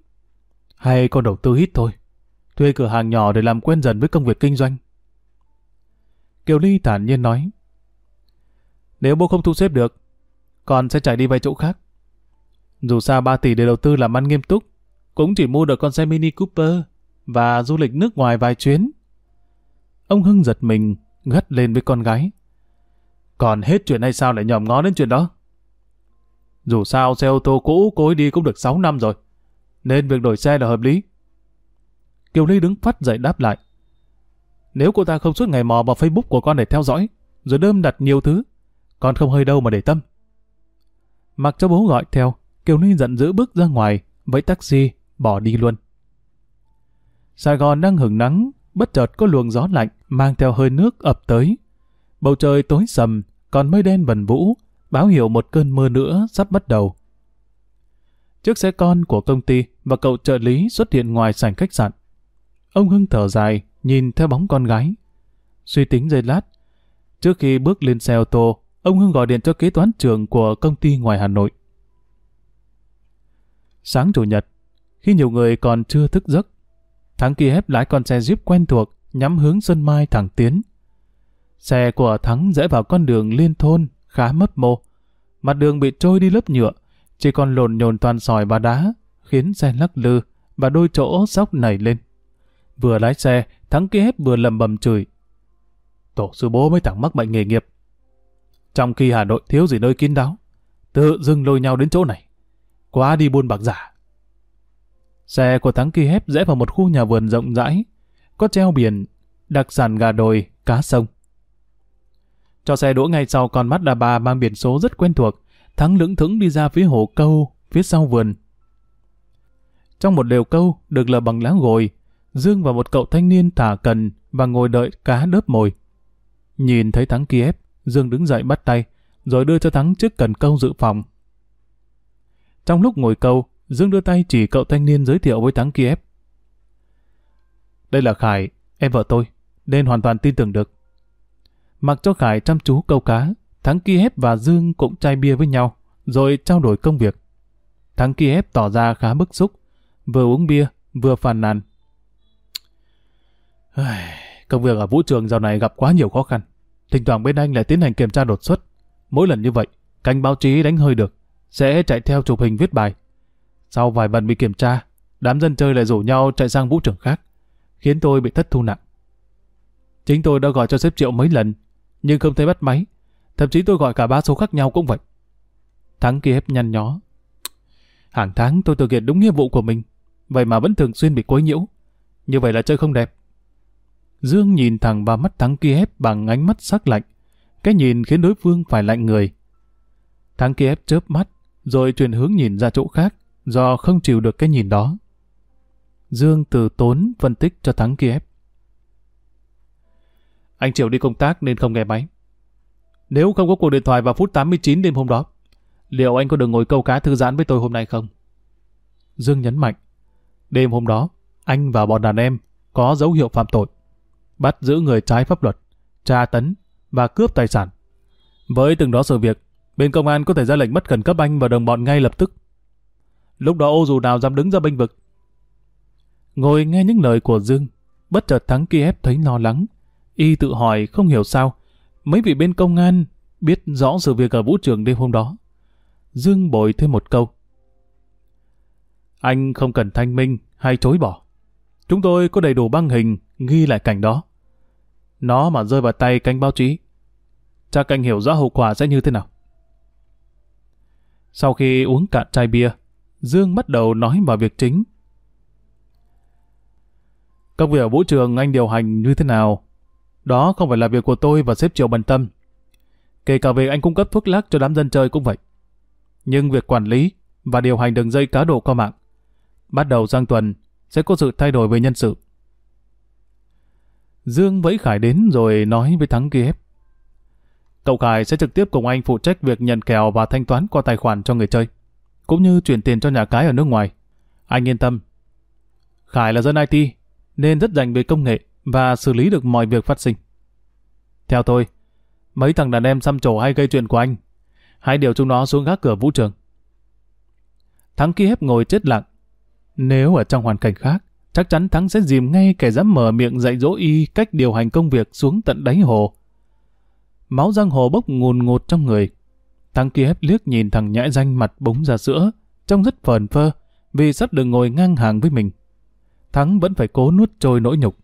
Hay con đầu tư ít thôi. Thuê cửa hàng nhỏ để làm quen dần với công việc kinh doanh. Kiều Ly thản nhiên nói. Nếu bố không thu xếp được, con sẽ chạy đi vay chỗ khác. Dù sao 3 tỷ để đầu tư làm ăn nghiêm túc, cũng chỉ mua được con xe Mini Cooper và du lịch nước ngoài vài chuyến. Ông Hưng giật mình, gắt lên với con gái. Còn hết chuyện hay sao lại nhòm ngó đến chuyện đó? Dù sao xe ô tô cũ cối đi cũng được 6 năm rồi, nên việc đổi xe là hợp lý. Kiều Ly đứng phát dậy đáp lại. Nếu cô ta không suốt ngày mò vào Facebook của con để theo dõi, rồi đơm đặt nhiều thứ, con không hơi đâu mà để tâm. Mặc cho bố gọi theo, Kiều Ly giận dữ bước ra ngoài, với taxi, bỏ đi luôn. Sài Gòn đang hưởng nắng, bất chợt có luồng gió lạnh mang theo hơi nước ập tới. Bầu trời tối sầm, còn mây đen vần vũ, báo hiệu một cơn mưa nữa sắp bắt đầu. Chiếc xe con của công ty và cậu trợ lý xuất hiện ngoài sảnh khách sạn. Ông Hưng thở dài, nhìn theo bóng con gái. Suy tính giây lát. Trước khi bước lên xe ô tô, ông Hưng gọi điện cho kế toán trưởng của công ty ngoài Hà Nội. Sáng chủ nhật, khi nhiều người còn chưa thức giấc, Thắng kia hép lái con xe Jeep quen thuộc, nhắm hướng Xuân Mai thẳng tiến. Xe của Thắng rẽ vào con đường liên thôn, khá mấp mô. Mặt đường bị trôi đi lớp nhựa, chỉ còn lồn nhồn toàn sỏi và đá, khiến xe lắc lư và đôi chỗ sóc nảy lên. Vừa lái xe, Thắng kia hép vừa lầm bầm chửi. Tổ sư bố mới thẳng mắc bệnh nghề nghiệp. Trong khi Hà Nội thiếu gì nơi kín đáo, tự dưng lôi nhau đến chỗ này. Quá đi buôn bạc giả. Xe của Thắng kỳ hép rẽ vào một khu nhà vườn rộng rãi, có treo biển, đặc sản gà đồi, cá sông. Cho xe đỗ ngay sau con mắt đà bà mang biển số rất quen thuộc, Thắng lững thững đi ra phía hồ câu, phía sau vườn. Trong một lều câu được lờ bằng lá gồi, Dương và một cậu thanh niên thả cần và ngồi đợi cá đớp mồi. Nhìn thấy Thắng Kiev, Dương đứng dậy bắt tay, rồi đưa cho Thắng chiếc cần câu dự phòng. Trong lúc ngồi câu, Dương đưa tay chỉ cậu thanh niên giới thiệu với Thắng Kiev. Đây là Khải, em vợ tôi, nên hoàn toàn tin tưởng được. Mặc cho Khải chăm chú câu cá, Thắng Kiev và Dương cũng chai bia với nhau, rồi trao đổi công việc. Thắng Kiev tỏ ra khá bức xúc, vừa uống bia, vừa phàn nàn. Công việc ở vũ trường dạo này gặp quá nhiều khó khăn. Thỉnh thoảng bên anh lại tiến hành kiểm tra đột xuất. Mỗi lần như vậy, cánh báo chí đánh hơi được, sẽ chạy theo chụp hình viết bài, sau vài lần bị kiểm tra, đám dân chơi lại rủ nhau chạy sang vũ trường khác, khiến tôi bị thất thu nặng. Chính tôi đã gọi cho sếp Triệu mấy lần, nhưng không thấy bắt máy. Thậm chí tôi gọi cả ba số khác nhau cũng vậy. Thắng kia ép nhăn nhó. Hàng tháng tôi thực hiện đúng nghĩa vụ của mình, vậy mà vẫn thường xuyên bị quấy nhiễu. Như vậy là chơi không đẹp. Dương nhìn thẳng vào mắt Thắng kia ép bằng ánh mắt sắc lạnh. Cái nhìn khiến đối phương phải lạnh người. Thắng kia ép chớp mắt, rồi chuyển hướng nhìn ra chỗ khác, do không chịu được cái nhìn đó. Dương từ tốn phân tích cho Thắng Kiev. Anh Triệu đi công tác nên không nghe máy. Nếu không có cuộc điện thoại vào phút 89 đêm hôm đó, liệu anh có được ngồi câu cá thư giãn với tôi hôm nay không? Dương nhấn mạnh, đêm hôm đó, anh và bọn đàn em có dấu hiệu phạm tội, bắt giữ người trái pháp luật, tra tấn và cướp tài sản. Với từng đó sự việc, bên công an có thể ra lệnh bắt khẩn cấp anh và đồng bọn ngay lập tức. Lúc đó ô dù nào dám đứng ra bênh vực. Ngồi nghe những lời của Dương, bất chợt thắng Kiev thấy lo lắng. Y tự hỏi không hiểu sao, mấy vị bên công an biết rõ sự việc ở vũ trường đêm hôm đó. Dương bồi thêm một câu. Anh không cần thanh minh hay chối bỏ. Chúng tôi có đầy đủ băng hình ghi lại cảnh đó. Nó mà rơi vào tay canh báo chí. Chắc anh hiểu rõ hậu quả sẽ như thế nào. Sau khi uống cạn chai bia, Dương bắt đầu nói vào việc chính. Công việc ở vũ trường anh điều hành như thế nào? Đó không phải là việc của tôi và sếp Triệu bần tâm. Kể cả việc anh cung cấp thuốc lắc cho đám dân chơi cũng vậy. Nhưng việc quản lý và điều hành đường dây cá độ qua mạng, bắt đầu sang tuần sẽ có sự thay đổi về nhân sự. Dương vẫy Khải đến rồi nói với Thắng Kiev. Cậu Khải sẽ trực tiếp cùng anh phụ trách việc nhận kèo và thanh toán qua tài khoản cho người chơi cũng như chuyển tiền cho nhà cái ở nước ngoài. Anh yên tâm. Khải là dân IT, nên rất dành về công nghệ và xử lý được mọi việc phát sinh. Theo tôi, mấy thằng đàn em xăm trổ hay gây chuyện của anh. Hãy điều chúng nó xuống gác cửa vũ trường. Thắng Kiev ngồi chết lặng. Nếu ở trong hoàn cảnh khác, chắc chắn Thắng sẽ dìm ngay kẻ dám mở miệng dạy dỗ y cách điều hành công việc xuống tận đáy hồ. Máu giang hồ bốc ngùn ngụt trong người. Thắng Kiev liếc nhìn thằng nhãi danh mặt búng ra sữa, trông rất phờn phơ, vì sắp được ngồi ngang hàng với mình. Thắng vẫn phải cố nuốt trôi nỗi nhục.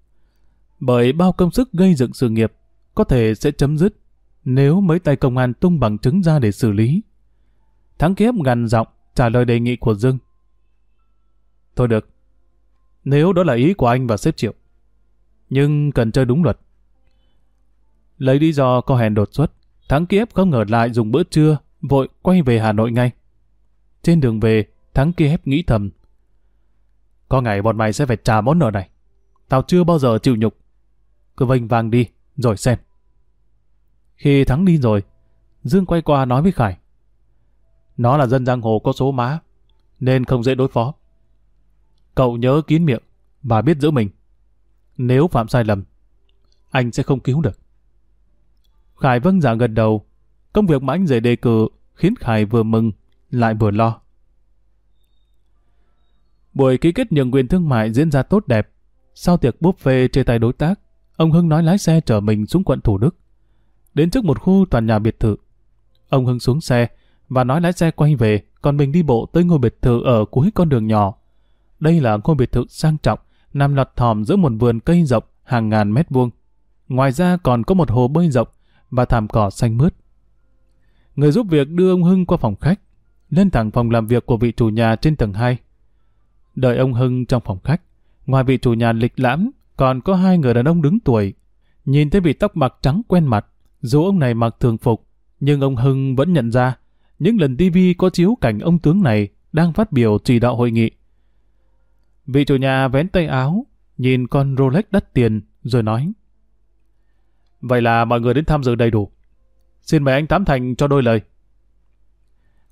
Bởi bao công sức gây dựng sự nghiệp, có thể sẽ chấm dứt nếu mấy tay công an tung bằng chứng ra để xử lý. Thắng Kiếp gằn giọng trả lời đề nghị của Dương. Thôi được, nếu đó là ý của anh và sếp triệu. Nhưng cần chơi đúng luật. Lấy lý do có hẹn đột xuất, Thắng Kiếp không ngờ lại dùng bữa trưa, vội quay về Hà Nội ngay. Trên đường về, Thắng kia hép nghĩ thầm. Có ngày bọn mày sẽ phải trả món nợ này. Tao chưa bao giờ chịu nhục. Cứ vênh vang đi, rồi xem. Khi Thắng đi rồi, Dương quay qua nói với Khải. Nó là dân giang hồ có số má, nên không dễ đối phó. Cậu nhớ kín miệng và biết giữ mình. Nếu phạm sai lầm, anh sẽ không cứu được. Khải vâng dạ gật đầu. Công việc mà anh dạy đề cử khiến Khải vừa mừng, lại vừa lo. Buổi ký kết nhượng quyền thương mại diễn ra tốt đẹp. Sau tiệc buffet trên tay đối tác, ông Hưng nói lái xe chở mình xuống quận Thủ Đức. Đến trước một khu tòa nhà biệt thự. Ông Hưng xuống xe và nói lái xe quay về, còn mình đi bộ tới ngôi biệt thự ở cuối con đường nhỏ. Đây là ngôi biệt thự sang trọng, nằm lọt thòm giữa một vườn cây rộng hàng ngàn mét vuông. Ngoài ra còn có một hồ bơi rộng và thảm cỏ xanh mướt. Người giúp việc đưa ông Hưng qua phòng khách, lên thẳng phòng làm việc của vị chủ nhà trên tầng 2. Đợi ông Hưng trong phòng khách, ngoài vị chủ nhà lịch lãm, còn có hai người đàn ông đứng tuổi. Nhìn thấy vị tóc bạc trắng quen mặt, dù ông này mặc thường phục, nhưng ông Hưng vẫn nhận ra những lần TV có chiếu cảnh ông tướng này đang phát biểu chỉ đạo hội nghị. Vị chủ nhà vén tay áo, nhìn con Rolex đắt tiền, rồi nói. Vậy là mọi người đến tham dự đầy đủ. Xin mời anh Tám Thành cho đôi lời.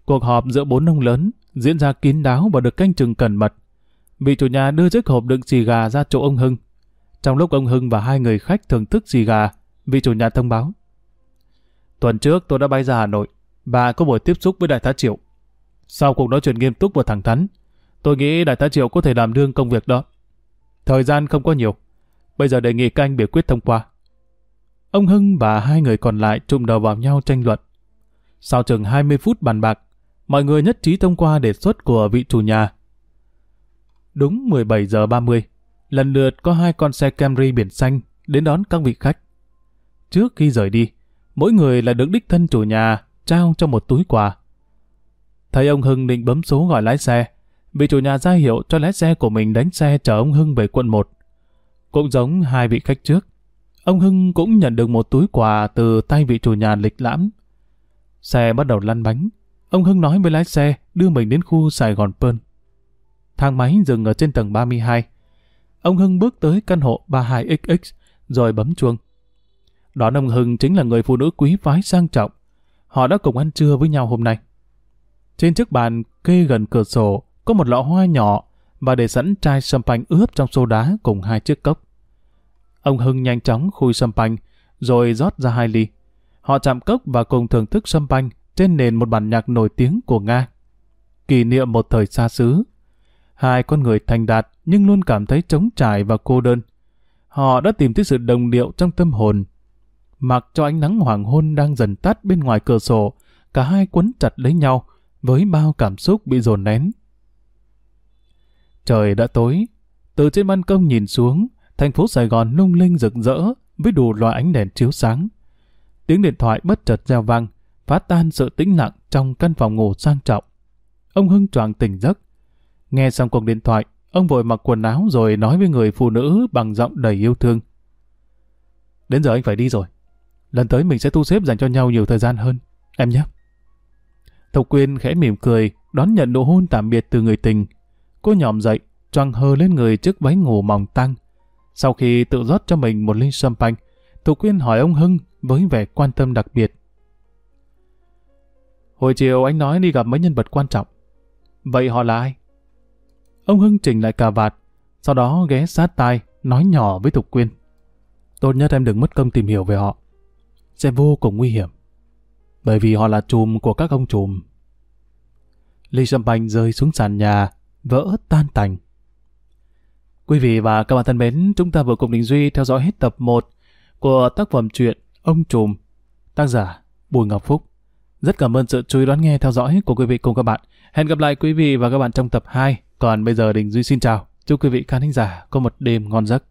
Cuộc họp giữa bốn ông lớn diễn ra kín đáo và được canh chừng cẩn mật. Vị chủ nhà đưa chiếc hộp đựng xì gà ra chỗ ông Hưng. Trong lúc ông Hưng và hai người khách thưởng thức xì gà, vị chủ nhà thông báo. Tuần trước tôi đã bay ra Hà Nội và có buổi tiếp xúc với Đại tá Triệu. Sau cuộc nói chuyện nghiêm túc và thẳng thắn, tôi nghĩ Đại tá Triệu có thể làm đương công việc đó. Thời gian không có nhiều. Bây giờ đề nghị các anh biểu quyết thông qua. Ông Hưng và hai người còn lại trụm đầu vào nhau tranh luận. Sau chừng 20 phút bàn bạc, mọi người nhất trí thông qua đề xuất của vị chủ nhà. Đúng 17 giờ 30, lần lượt có hai con xe Camry biển xanh đến đón các vị khách. Trước khi rời đi, mỗi người là được đích thân chủ nhà trao cho một túi quà. Thấy ông Hưng định bấm số gọi lái xe, vị chủ nhà ra hiệu cho lái xe của mình đánh xe chở ông Hưng về quận 1. Cũng giống hai vị khách trước, ông Hưng cũng nhận được một túi quà từ tay vị chủ nhà lịch lãm. Xe bắt đầu lăn bánh, ông Hưng nói với lái xe đưa mình đến khu Sài Gòn Pơn. Thang máy dừng ở trên tầng 32. Ông Hưng bước tới căn hộ 32XX rồi bấm chuông. Đón ông Hưng chính là người phụ nữ quý phái sang trọng. Họ đã cùng ăn trưa với nhau hôm nay. Trên chiếc bàn kê gần cửa sổ có một lọ hoa nhỏ và để sẵn chai champagne ướp trong xô đá cùng hai chiếc cốc. Ông Hưng nhanh chóng khui sâm panh rồi rót ra hai ly. Họ chạm cốc và cùng thưởng thức sâm panh trên nền một bản nhạc nổi tiếng của Nga. Kỷ niệm một thời xa xứ. Hai con người thành đạt nhưng luôn cảm thấy trống trải và cô đơn. Họ đã tìm thấy sự đồng điệu trong tâm hồn mặc cho ánh nắng hoàng hôn đang dần tắt bên ngoài cửa sổ, cả hai quấn chặt lấy nhau, với bao cảm xúc bị dồn nén. Trời đã tối, từ trên ban công nhìn xuống, thành phố Sài Gòn lung linh rực rỡ với đủ loại ánh đèn chiếu sáng. Tiếng điện thoại bất chợt reo vang, phá tan sự tĩnh lặng trong căn phòng ngủ sang trọng. Ông Hưng choàng tỉnh giấc. Nghe xong cuộc điện thoại, ông vội mặc quần áo rồi nói với người phụ nữ bằng giọng đầy yêu thương. Đến giờ anh phải đi rồi. Lần tới mình sẽ thu xếp dành cho nhau nhiều thời gian hơn. Em nhé. Thục Quyên khẽ mỉm cười, đón nhận nụ hôn tạm biệt từ người tình. Cô nhòm dậy, choàng hơ lên người trước váy ngủ mỏng tăng. Sau khi tự rót cho mình một ly champagne, thủ Quyên hỏi ông Hưng với vẻ quan tâm đặc biệt. Hồi chiều anh nói đi gặp mấy nhân vật quan trọng. Vậy họ là ai? Ông Hưng chỉnh lại cà vạt, sau đó ghé sát tai, nói nhỏ với Thục Quyên. Tốt nhất em đừng mất công tìm hiểu về họ. sẽ vô cùng nguy hiểm. Bởi vì họ là chùm của các ông chùm. Ly champagne rơi xuống sàn nhà, vỡ tan tành. Quý vị và các bạn thân mến, chúng ta vừa cùng Đình Duy theo dõi hết tập 1 của tác phẩm truyện Ông Trùm, tác giả Bùi Ngọc Phúc. Rất cảm ơn sự chú ý đón nghe theo dõi của quý vị cùng các bạn. Hẹn gặp lại quý vị và các bạn trong tập 2. Còn bây giờ Đình Duy xin chào. Chúc quý vị khán thính giả có một đêm ngon giấc.